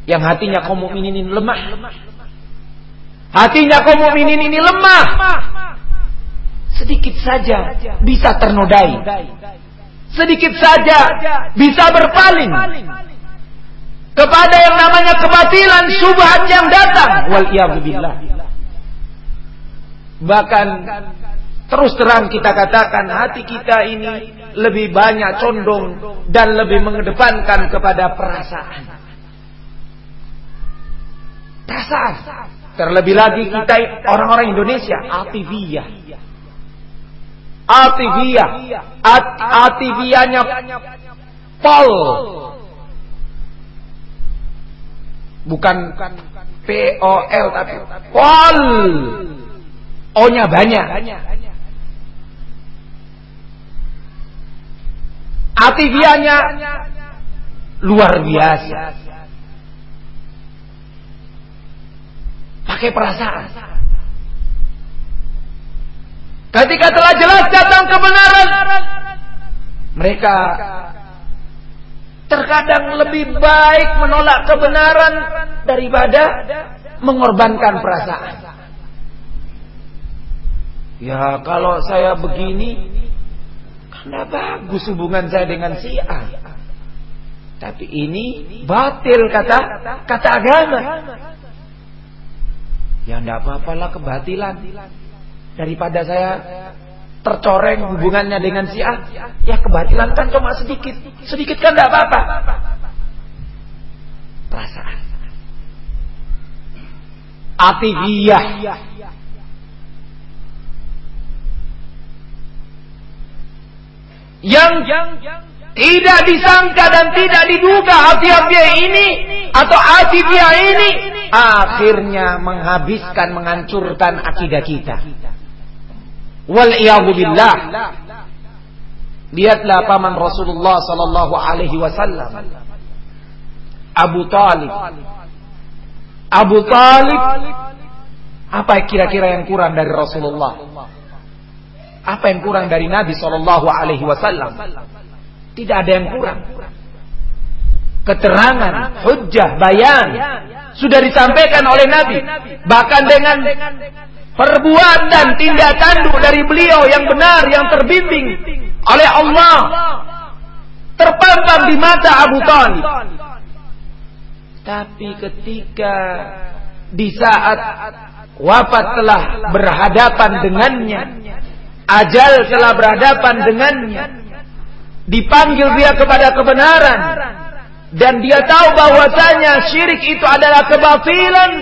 yang hatinya kaum mukminin ini lemah. Hatinya kaum mukminin ini lemah. Sedikit saja bisa ternodai. Sedikit saja bisa berpaling kepada yang namanya kebatilan subhat yang datang. Wal Bahkan Terus terang kita katakan hati kita ini lebih banyak condong dan lebih mengedepankan kepada perasaan. Perasaan. Terlebih lagi kita orang-orang Indonesia ativiyah. Ativiyah. At ativiyahnya pol. Bukan P-O-L tapi pol. O-nya banyak. Atifianya luar biasa. Pakai perasaan. Ketika telah jelas datang kebenaran, mereka terkadang lebih baik menolak kebenaran daripada mengorbankan perasaan. Ya kalau saya begini karena bagus hubungan saya dengan si A. Tapi ini batil kata kata agama. Ya enggak apa-apalah kebatilan. Daripada saya tercoreng hubungannya dengan si A, ya kebatilan kan cuma sedikit. Sedikit kan enggak apa-apa. Perasaan. Atifiyah yang tidak disangka dan tidak diduga hati-hati ini atau dia ini akhirnya menghabiskan menghancurkan akidah kita. Wal billah. Lihatlah paman Rasulullah sallallahu alaihi wasallam. Abu Talib. Abu Talib apa kira-kira yang kurang dari Rasulullah? Apa yang kurang dari Nabi Shallallahu Alaihi Wasallam? Tidak ada yang kurang. Keterangan, hujah, bayan sudah disampaikan oleh Nabi. Bahkan dengan perbuatan tindak tanduk dari beliau yang benar, yang terbimbing oleh Allah, terpampang di mata Abu Talib. Tapi ketika di saat wafat telah berhadapan dengannya, Ajal telah berhadapan dengannya. Dipanggil dia kepada kebenaran. Dan dia tahu bahwasanya syirik itu adalah kebatilan.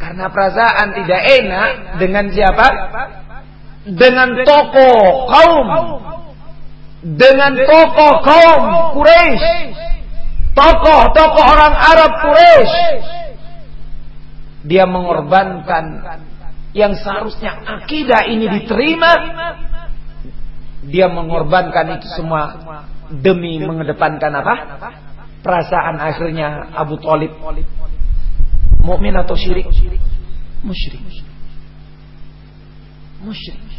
Karena perasaan tidak enak dengan siapa? Dengan tokoh kaum dengan tokoh kaum Quraisy, tokoh-tokoh orang Arab Quraisy. Dia mengorbankan yang seharusnya akidah ini diterima, dia mengorbankan itu semua demi mengedepankan apa? Perasaan akhirnya Abu Talib mukmin atau syirik? Musyrik. Musyrik.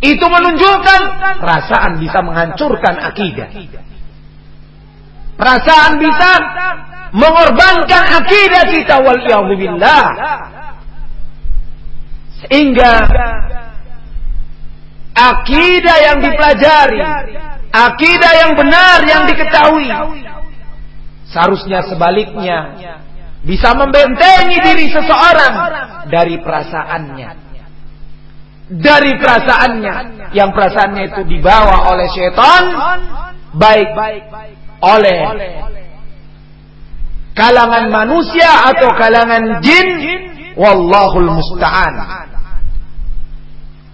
Itu menunjukkan perasaan bisa menghancurkan akidah. Perasaan bisa mengorbankan akidah kita wal billah. Sehingga akidah yang dipelajari, akidah yang benar yang diketahui, seharusnya sebaliknya bisa membentengi diri seseorang dari perasaannya. Dari perasaannya, yang perasaannya itu dibawa oleh setan, baik oleh kalangan manusia atau kalangan jin, wallahul musta'an.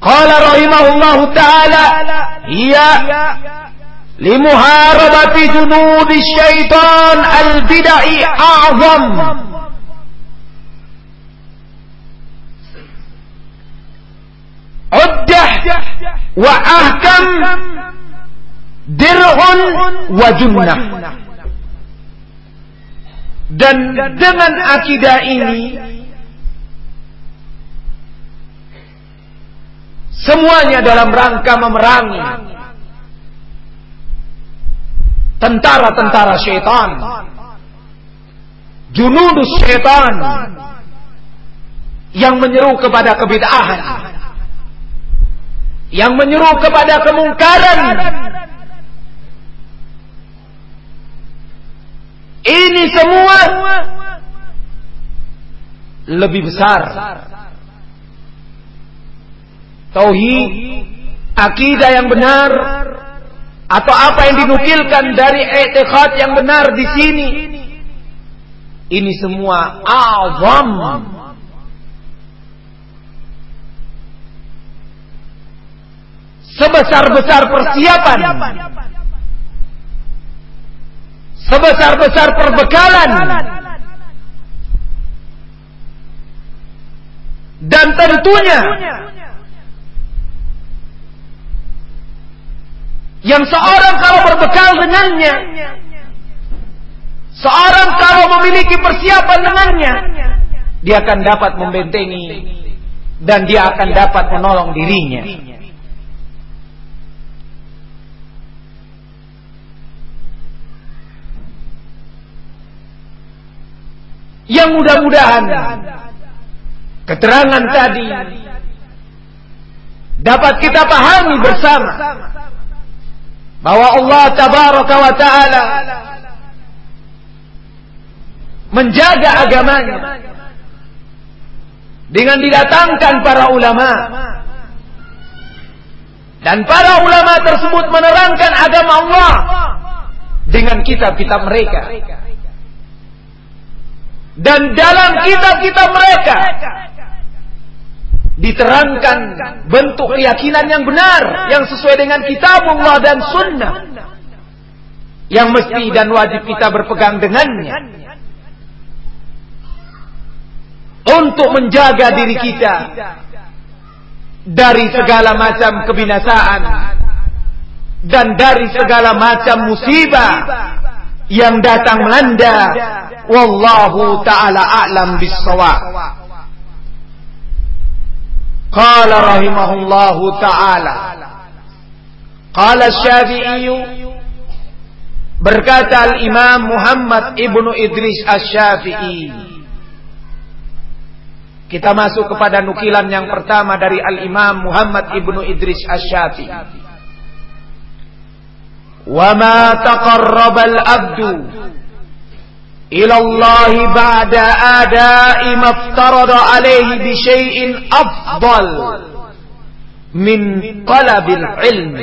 قال رحمه الله تعالى هي لمحاربة جنود الشيطان البدع أعظم. عدة وأحكم درع وجنة. dan dengan akidah ini Semuanya dalam rangka memerangi tentara-tentara syaitan. Junudus syaitan yang menyeru kepada kebid'ahan. Yang menyeru kepada kemungkaran. Ini semua lebih besar tauhid, akidah yang benar atau apa yang dinukilkan dari etikad yang benar di sini. Ini semua azam. Sebesar-besar persiapan. Sebesar-besar perbekalan. Dan tentunya Yang seorang kalau berbekal dengannya, seorang kalau memiliki persiapan dengannya, dia akan dapat membentengi dan dia akan dapat menolong dirinya. Yang mudah-mudahan keterangan tadi dapat kita pahami bersama bahwa Allah tabaraka wa taala menjaga agamanya dengan didatangkan para ulama. Dan para ulama tersebut menerangkan agama Allah dengan kitab-kitab mereka. Dan dalam kitab-kitab mereka diterangkan bentuk keyakinan yang benar yang sesuai dengan kitab Allah dan sunnah yang mesti dan wajib kita berpegang dengannya. Untuk menjaga diri kita dari segala macam kebinasaan dan dari segala macam musibah yang datang melanda wallahu taala a'lam bissawab Qala rahimahullahu ta'ala. Qala syafi'i berkata al-imam Muhammad ibnu Idris asy-Syafi'i. Kita masuk kepada nukilan yang pertama dari al-imam Muhammad ibnu Idris asy-Syafi'i. Wa ma taqarraba abdu. إلى الله بعد آداء ما افترض عليه بشيء أفضل من طلب العلم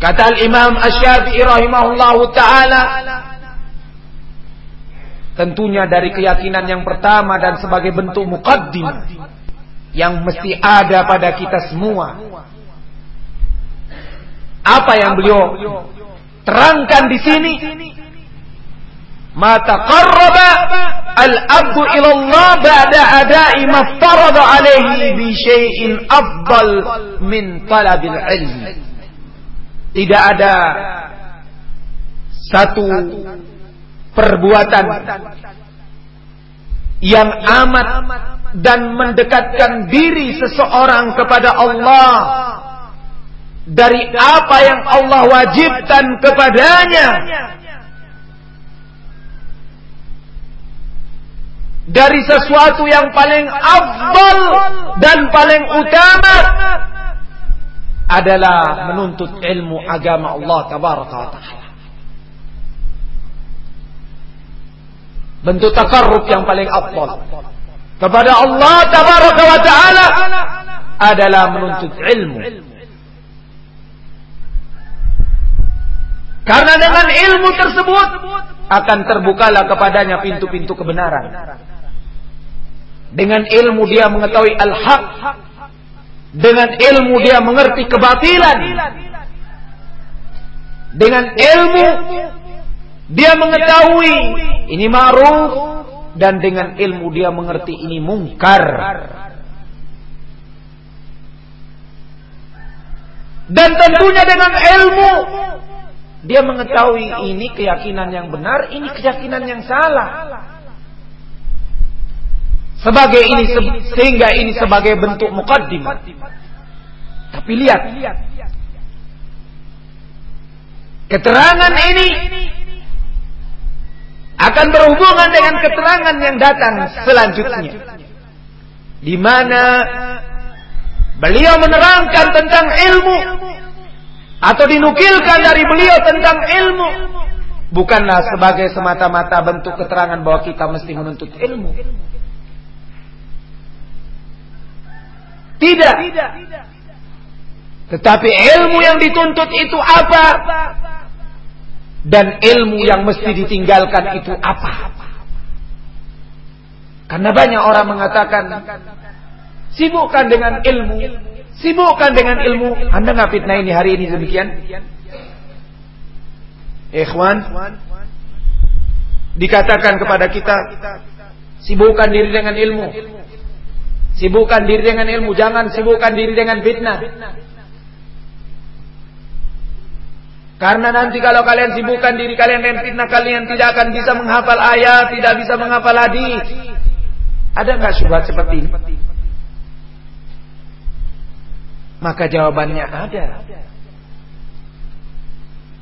kata Imam Asy-Syafi'i rahimahullahu taala tentunya dari keyakinan yang pertama dan sebagai bentuk muqaddimah yang mesti ada pada kita semua Apa yang beliau terangkan di sini? Ma taqarraba al-abdu ila Allah ba'da ada'i ma farada alaihi bi syai'in afdal min talabil ilm. Tidak ada satu perbuatan yang amat dan mendekatkan diri seseorang kepada Allah dari apa yang Allah wajibkan kepadanya dari sesuatu yang paling afdal dan paling utama adalah menuntut ilmu agama Allah tabaraka wa taala bentuk takarrub yang paling afdal kepada Allah tabaraka wa taala adalah menuntut ilmu. Karena dengan ilmu tersebut akan terbukalah kepadanya pintu-pintu kebenaran. Dengan ilmu dia mengetahui al-haq. Dengan ilmu dia mengerti kebatilan. Dengan ilmu dia mengetahui ini ma'ruf dan dengan ilmu dia mengerti ini mungkar. Dan tentunya dengan ilmu dia mengetahui ini keyakinan yang benar, ini keyakinan yang salah. Sebagai ini sehingga ini sebagai bentuk mukaddimah. Tapi lihat keterangan ini akan berhubungan dengan keterangan yang datang selanjutnya. Di mana beliau menerangkan tentang ilmu atau dinukilkan dari beliau tentang ilmu bukanlah sebagai semata-mata bentuk keterangan bahwa kita mesti menuntut ilmu. Tidak. Tetapi ilmu yang dituntut itu apa? dan ilmu yang mesti ditinggalkan itu apa? Karena banyak orang mengatakan sibukkan dengan ilmu, sibukkan dengan ilmu. Anda nggak fitnah ini hari ini demikian? Ikhwan, dikatakan kepada kita sibukkan diri dengan ilmu. Sibukkan diri dengan ilmu, jangan sibukkan diri dengan fitnah. Karena nanti kalau kalian sibukkan diri kalian dengan fitnah kalian tidak akan bisa menghafal ayat, tidak bisa menghafal hadis. Ada nggak syubhat seperti ini? Maka jawabannya ada.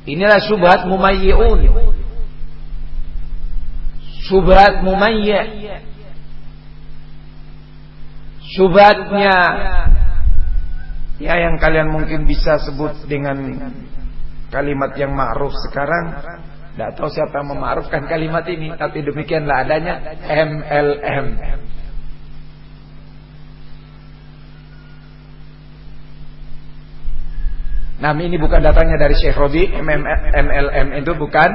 Inilah syubhat mumayyi'un. Syubhat mumayyi'. Syubhatnya ya yang kalian mungkin bisa sebut dengan kalimat yang ma'ruf sekarang. Tidak tahu siapa yang memakrufkan kalimat ini tapi demikianlah adanya MLM Nah ini bukan datangnya dari Syekh Robi MLM itu bukan.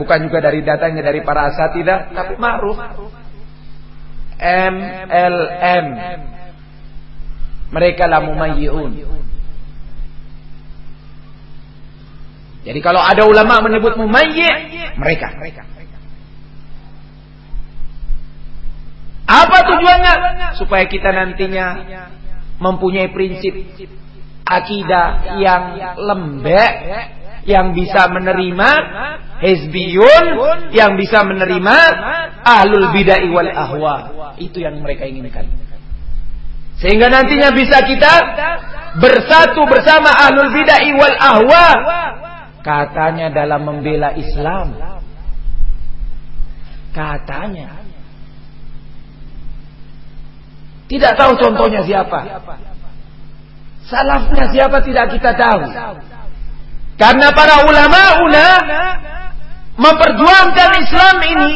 Bukan juga dari datanya dari para asatidah Tapi ma'ruf MLM Mereka lah mumayyi'un Jadi kalau ada ulama menyebut mumayyi' mereka. Apa tujuannya? Supaya kita nantinya mempunyai prinsip akidah yang lembek, yang bisa menerima hezbiyun, yang bisa menerima ahlul bid'ah wal ahwa. Itu yang mereka inginkan. Sehingga nantinya bisa kita bersatu bersama ahlul bid'ah wal ahwa Katanya dalam membela Islam. Katanya. Tidak tahu contohnya siapa. Salafnya siapa tidak kita tahu. Karena para ulama-una memperjuangkan Islam ini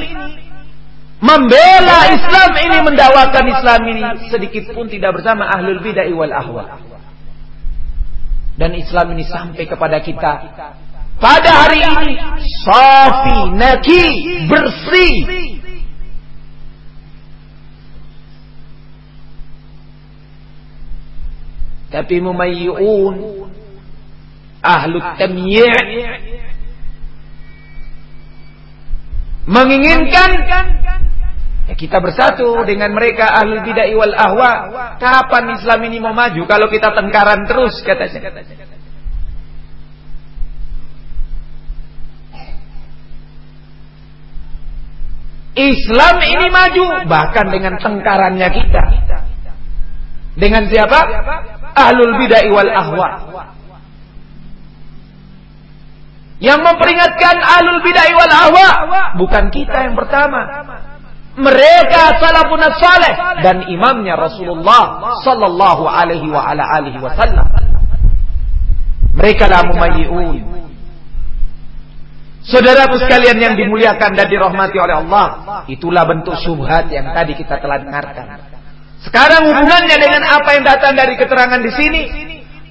membela Islam ini mendakwakan Islam ini sedikit pun tidak bersama ahlul bid'ah wal ahwa. Dan Islam ini sampai kepada kita pada hari ini safi, naki, bersih. Tapi mumayyun ahlu tamyi' menginginkan ya kita bersatu dengan mereka ahli bid'ah wal ahwa. Kapan Islam ini mau maju kalau kita tengkaran terus katanya. Islam ini maju bahkan dengan tengkarannya kita. Dengan siapa? Ahlul bid'ah wal ahwa. Yang memperingatkan ahlul bid'ah wal ahwa bukan kita yang pertama. Mereka salafun saleh dan imamnya Rasulullah sallallahu alaihi wa ala alihi wasallam. Mereka lah mumayyi'un. Saudaraku sekalian yang dimuliakan dan dirahmati oleh Allah, itulah bentuk syubhat yang tadi kita telah dengarkan. Sekarang hubungannya dengan apa yang datang dari keterangan di sini,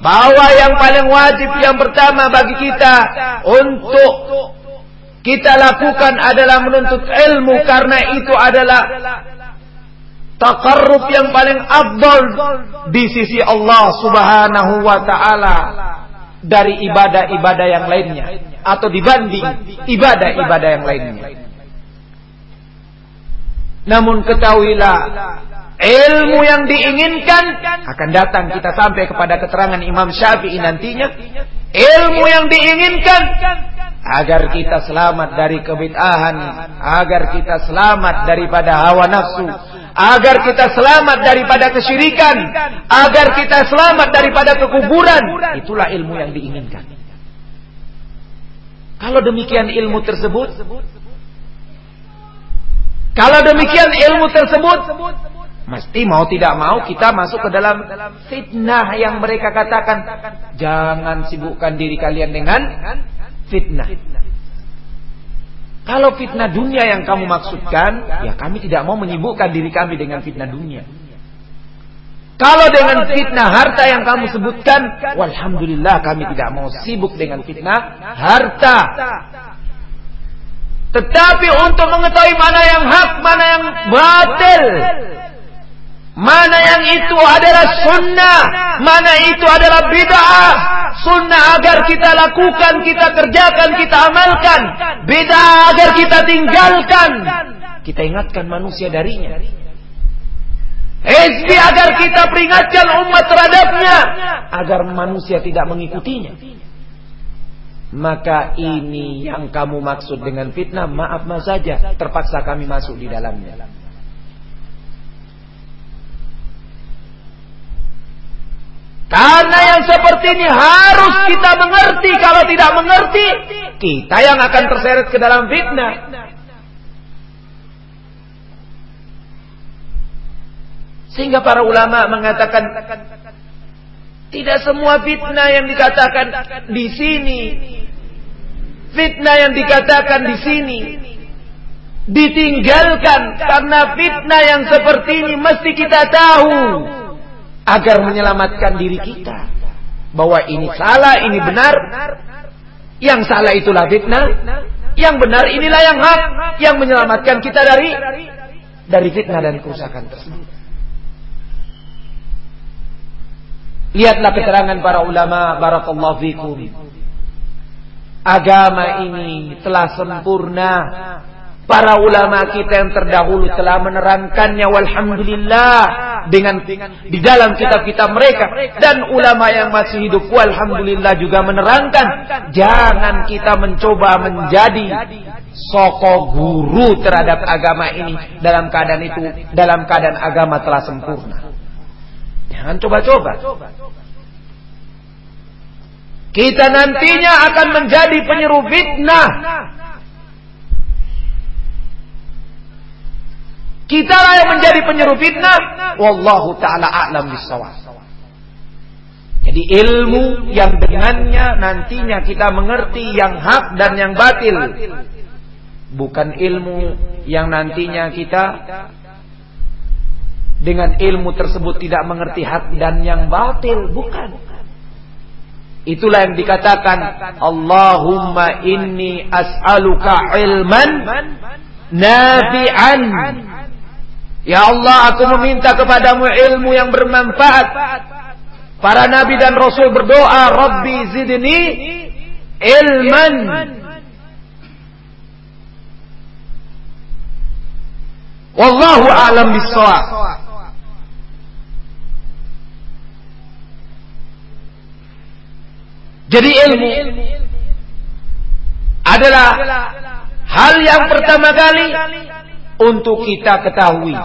bahwa yang paling wajib yang pertama bagi kita untuk kita lakukan adalah menuntut ilmu karena itu adalah takarruf yang paling abdul di sisi Allah Subhanahu wa taala dari ibadah-ibadah yang lainnya atau dibanding ibadah-ibadah yang lainnya. Namun ketahuilah ilmu yang diinginkan akan datang kita sampai kepada keterangan Imam Syafi'i nantinya. Ilmu yang diinginkan agar kita selamat dari kebid'ahan agar kita selamat daripada hawa nafsu agar kita selamat daripada kesyirikan agar kita selamat daripada kekuburan. Itulah ilmu yang diinginkan. Kalau demikian ilmu tersebut, kalau demikian ilmu tersebut, mesti mau tidak mau kita masuk ke dalam fitnah yang mereka katakan, jangan sibukkan diri kalian dengan fitnah. Kalau fitnah dunia yang kamu maksudkan, ya kami tidak mau menyibukkan diri kami dengan fitnah dunia. Kalau dengan fitnah harta yang kamu sebutkan, walhamdulillah kami tidak mau sibuk dengan fitnah harta. Tetapi untuk mengetahui mana yang hak, mana yang batil, mana yang itu adalah sunnah, mana itu adalah bid'ah. Sunnah agar kita lakukan, kita kerjakan, kita amalkan. Bid'ah agar kita tinggalkan. Kita ingatkan manusia darinya. Hizbi agar kita peringatkan umat terhadapnya. Agar manusia tidak mengikutinya. Maka ini yang kamu maksud dengan fitnah. Maaf mas saja. Terpaksa kami masuk di dalamnya. Karena yang seperti ini harus kita mengerti. Kalau tidak mengerti, kita yang akan terseret ke dalam fitnah. Sehingga para ulama mengatakan tidak semua fitnah yang dikatakan di sini fitnah yang dikatakan di sini ditinggalkan karena fitnah yang seperti ini mesti kita tahu agar menyelamatkan diri kita bahwa ini salah, ini benar. Yang salah itulah fitnah, yang benar inilah yang hak yang menyelamatkan kita dari dari fitnah dan kerusakan tersebut. Lihatlah keterangan para ulama barakallahu fikum. Agama ini telah sempurna. Para ulama kita yang terdahulu telah menerangkannya walhamdulillah dengan di dalam kitab-kitab mereka dan ulama yang masih hidup walhamdulillah juga menerangkan jangan kita mencoba menjadi soko guru terhadap agama ini dalam keadaan itu dalam keadaan agama telah sempurna. Jangan coba-coba. Kita nantinya akan menjadi penyeru fitnah. Kita lah yang menjadi penyeru fitnah. Wallahu ta'ala a'lam bisawab. Jadi ilmu yang dengannya nantinya kita mengerti yang hak dan yang batil. Bukan ilmu yang nantinya kita dengan ilmu tersebut tidak mengerti hak dan yang batil. Bukan. Itulah yang dikatakan Allahumma inni as'aluka ilman nafi'an. Ya Allah, aku meminta kepadamu ilmu yang bermanfaat. Para nabi dan rasul berdoa, Rabbi zidni ilman. Wallahu a'lam bissawab. Jadi ilmu adalah hal yang pertama kali untuk kita ketahui.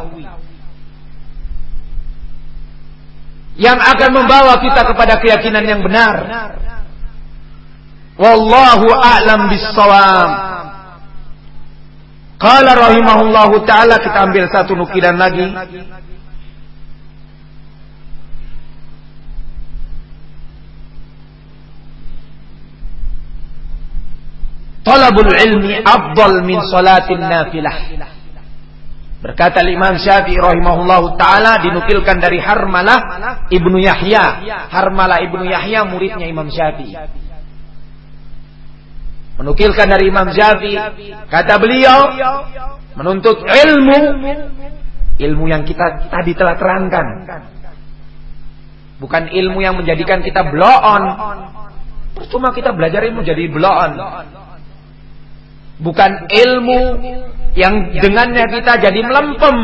Yang akan membawa kita kepada keyakinan yang benar. Wallahu a'lam bissawab. Qala rahimahullahu taala kita ambil satu nukilan lagi Talabul ilmi afdal min salatin nafilah. Berkata Imam Syafi'i rahimahullahu taala dinukilkan dari Harmalah Ibnu Yahya. Harmalah Ibnu Yahya muridnya Imam Syafi'i. Menukilkan dari Imam Syafi'i, kata beliau menuntut ilmu ilmu yang kita tadi telah terangkan. Bukan ilmu yang menjadikan kita blow on. Percuma kita belajar ilmu jadi blow on bukan ilmu yang dengannya kita jadi melempem.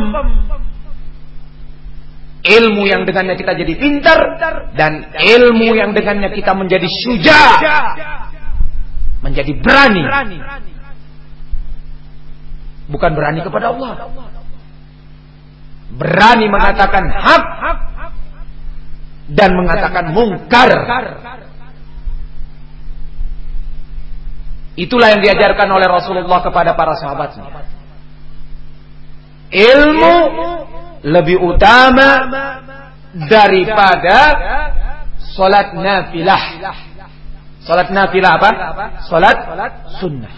Ilmu yang dengannya kita jadi pintar dan ilmu yang dengannya kita menjadi suja, menjadi berani. Bukan berani kepada Allah. Berani mengatakan hak dan mengatakan mungkar. Itulah yang diajarkan oleh Rasulullah kepada para sahabatnya. Ilmu lebih utama daripada salat nafilah. Salat nafilah apa? Salat sunnah.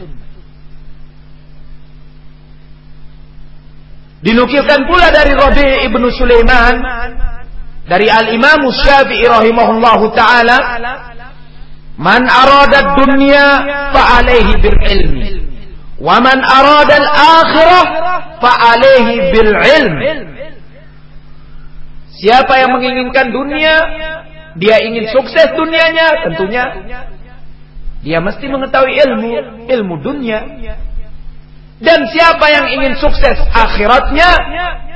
Dinukilkan pula dari Rabi ibnu Sulaiman dari Al Imam Syafi'i rahimahullahu taala Man arada dunya fa'alaihi bil ilmi. Wa man arada al-akhirah fa'alaihi bil ilm. Siapa yang menginginkan dunia, dia ingin sukses dunianya, tentunya dia mesti mengetahui ilmu, ilmu dunia. Dan siapa yang ingin sukses akhiratnya,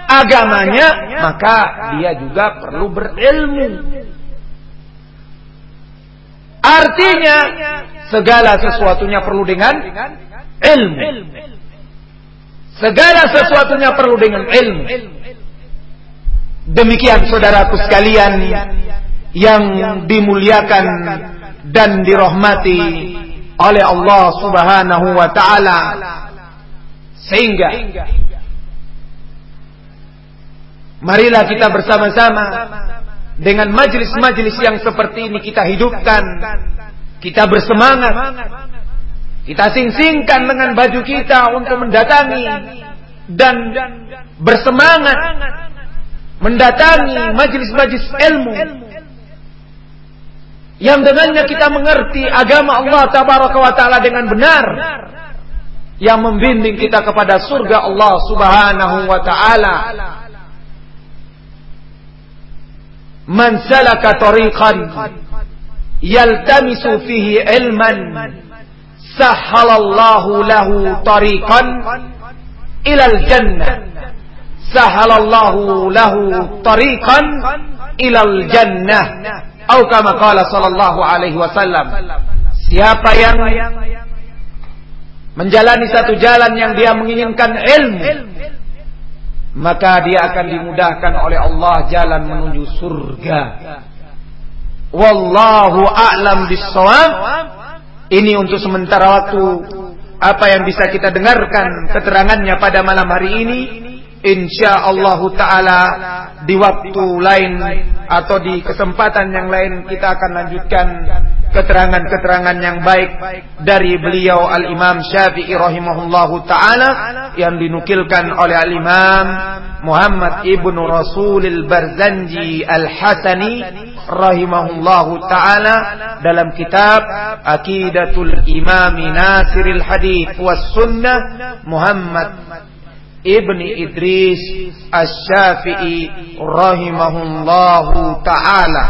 agamanya, maka dia juga perlu berilmu. Artinya segala sesuatunya perlu dengan ilmu. Segala sesuatunya perlu dengan ilmu. Demikian saudaraku sekalian yang dimuliakan dan dirahmati oleh Allah Subhanahu wa taala sehingga marilah kita bersama-sama dengan majlis-majlis yang seperti ini kita hidupkan. Kita bersemangat. Kita sing-singkan dengan baju kita untuk mendatangi dan bersemangat mendatangi majlis-majlis ilmu yang dengannya kita mengerti agama Allah tabaraka wa taala dengan benar yang membimbing kita kepada surga Allah Subhanahu wa taala. Man salaka tariqan yaltamisu fihi ilman sahalallahu lahu tariqan ilal jannah sahalallahu lahu tariqan ilal jannah atau kama qala sallallahu alaihi wasallam siapa yang menjalani satu jalan yang dia menginginkan ilmu maka dia akan dimudahkan oleh Allah jalan menuju surga. Wallahu a'lam bissawab. Ini untuk sementara waktu. Apa yang bisa kita dengarkan keterangannya pada malam hari ini? Insya Allah taala di waktu lain atau di kesempatan yang lain kita akan lanjutkan keterangan-keterangan yang baik dari beliau Al-Imam Syafi'i rahimahullahu taala yang dinukilkan oleh Al-Imam Muhammad ibnu Rasulil Barzanji Al-Hasani rahimahullahu taala dalam kitab Aqidatul Imam Nasiril Hadith was Sunnah Muhammad ibni Idris Asy-Syafi'i rahimahullahu taala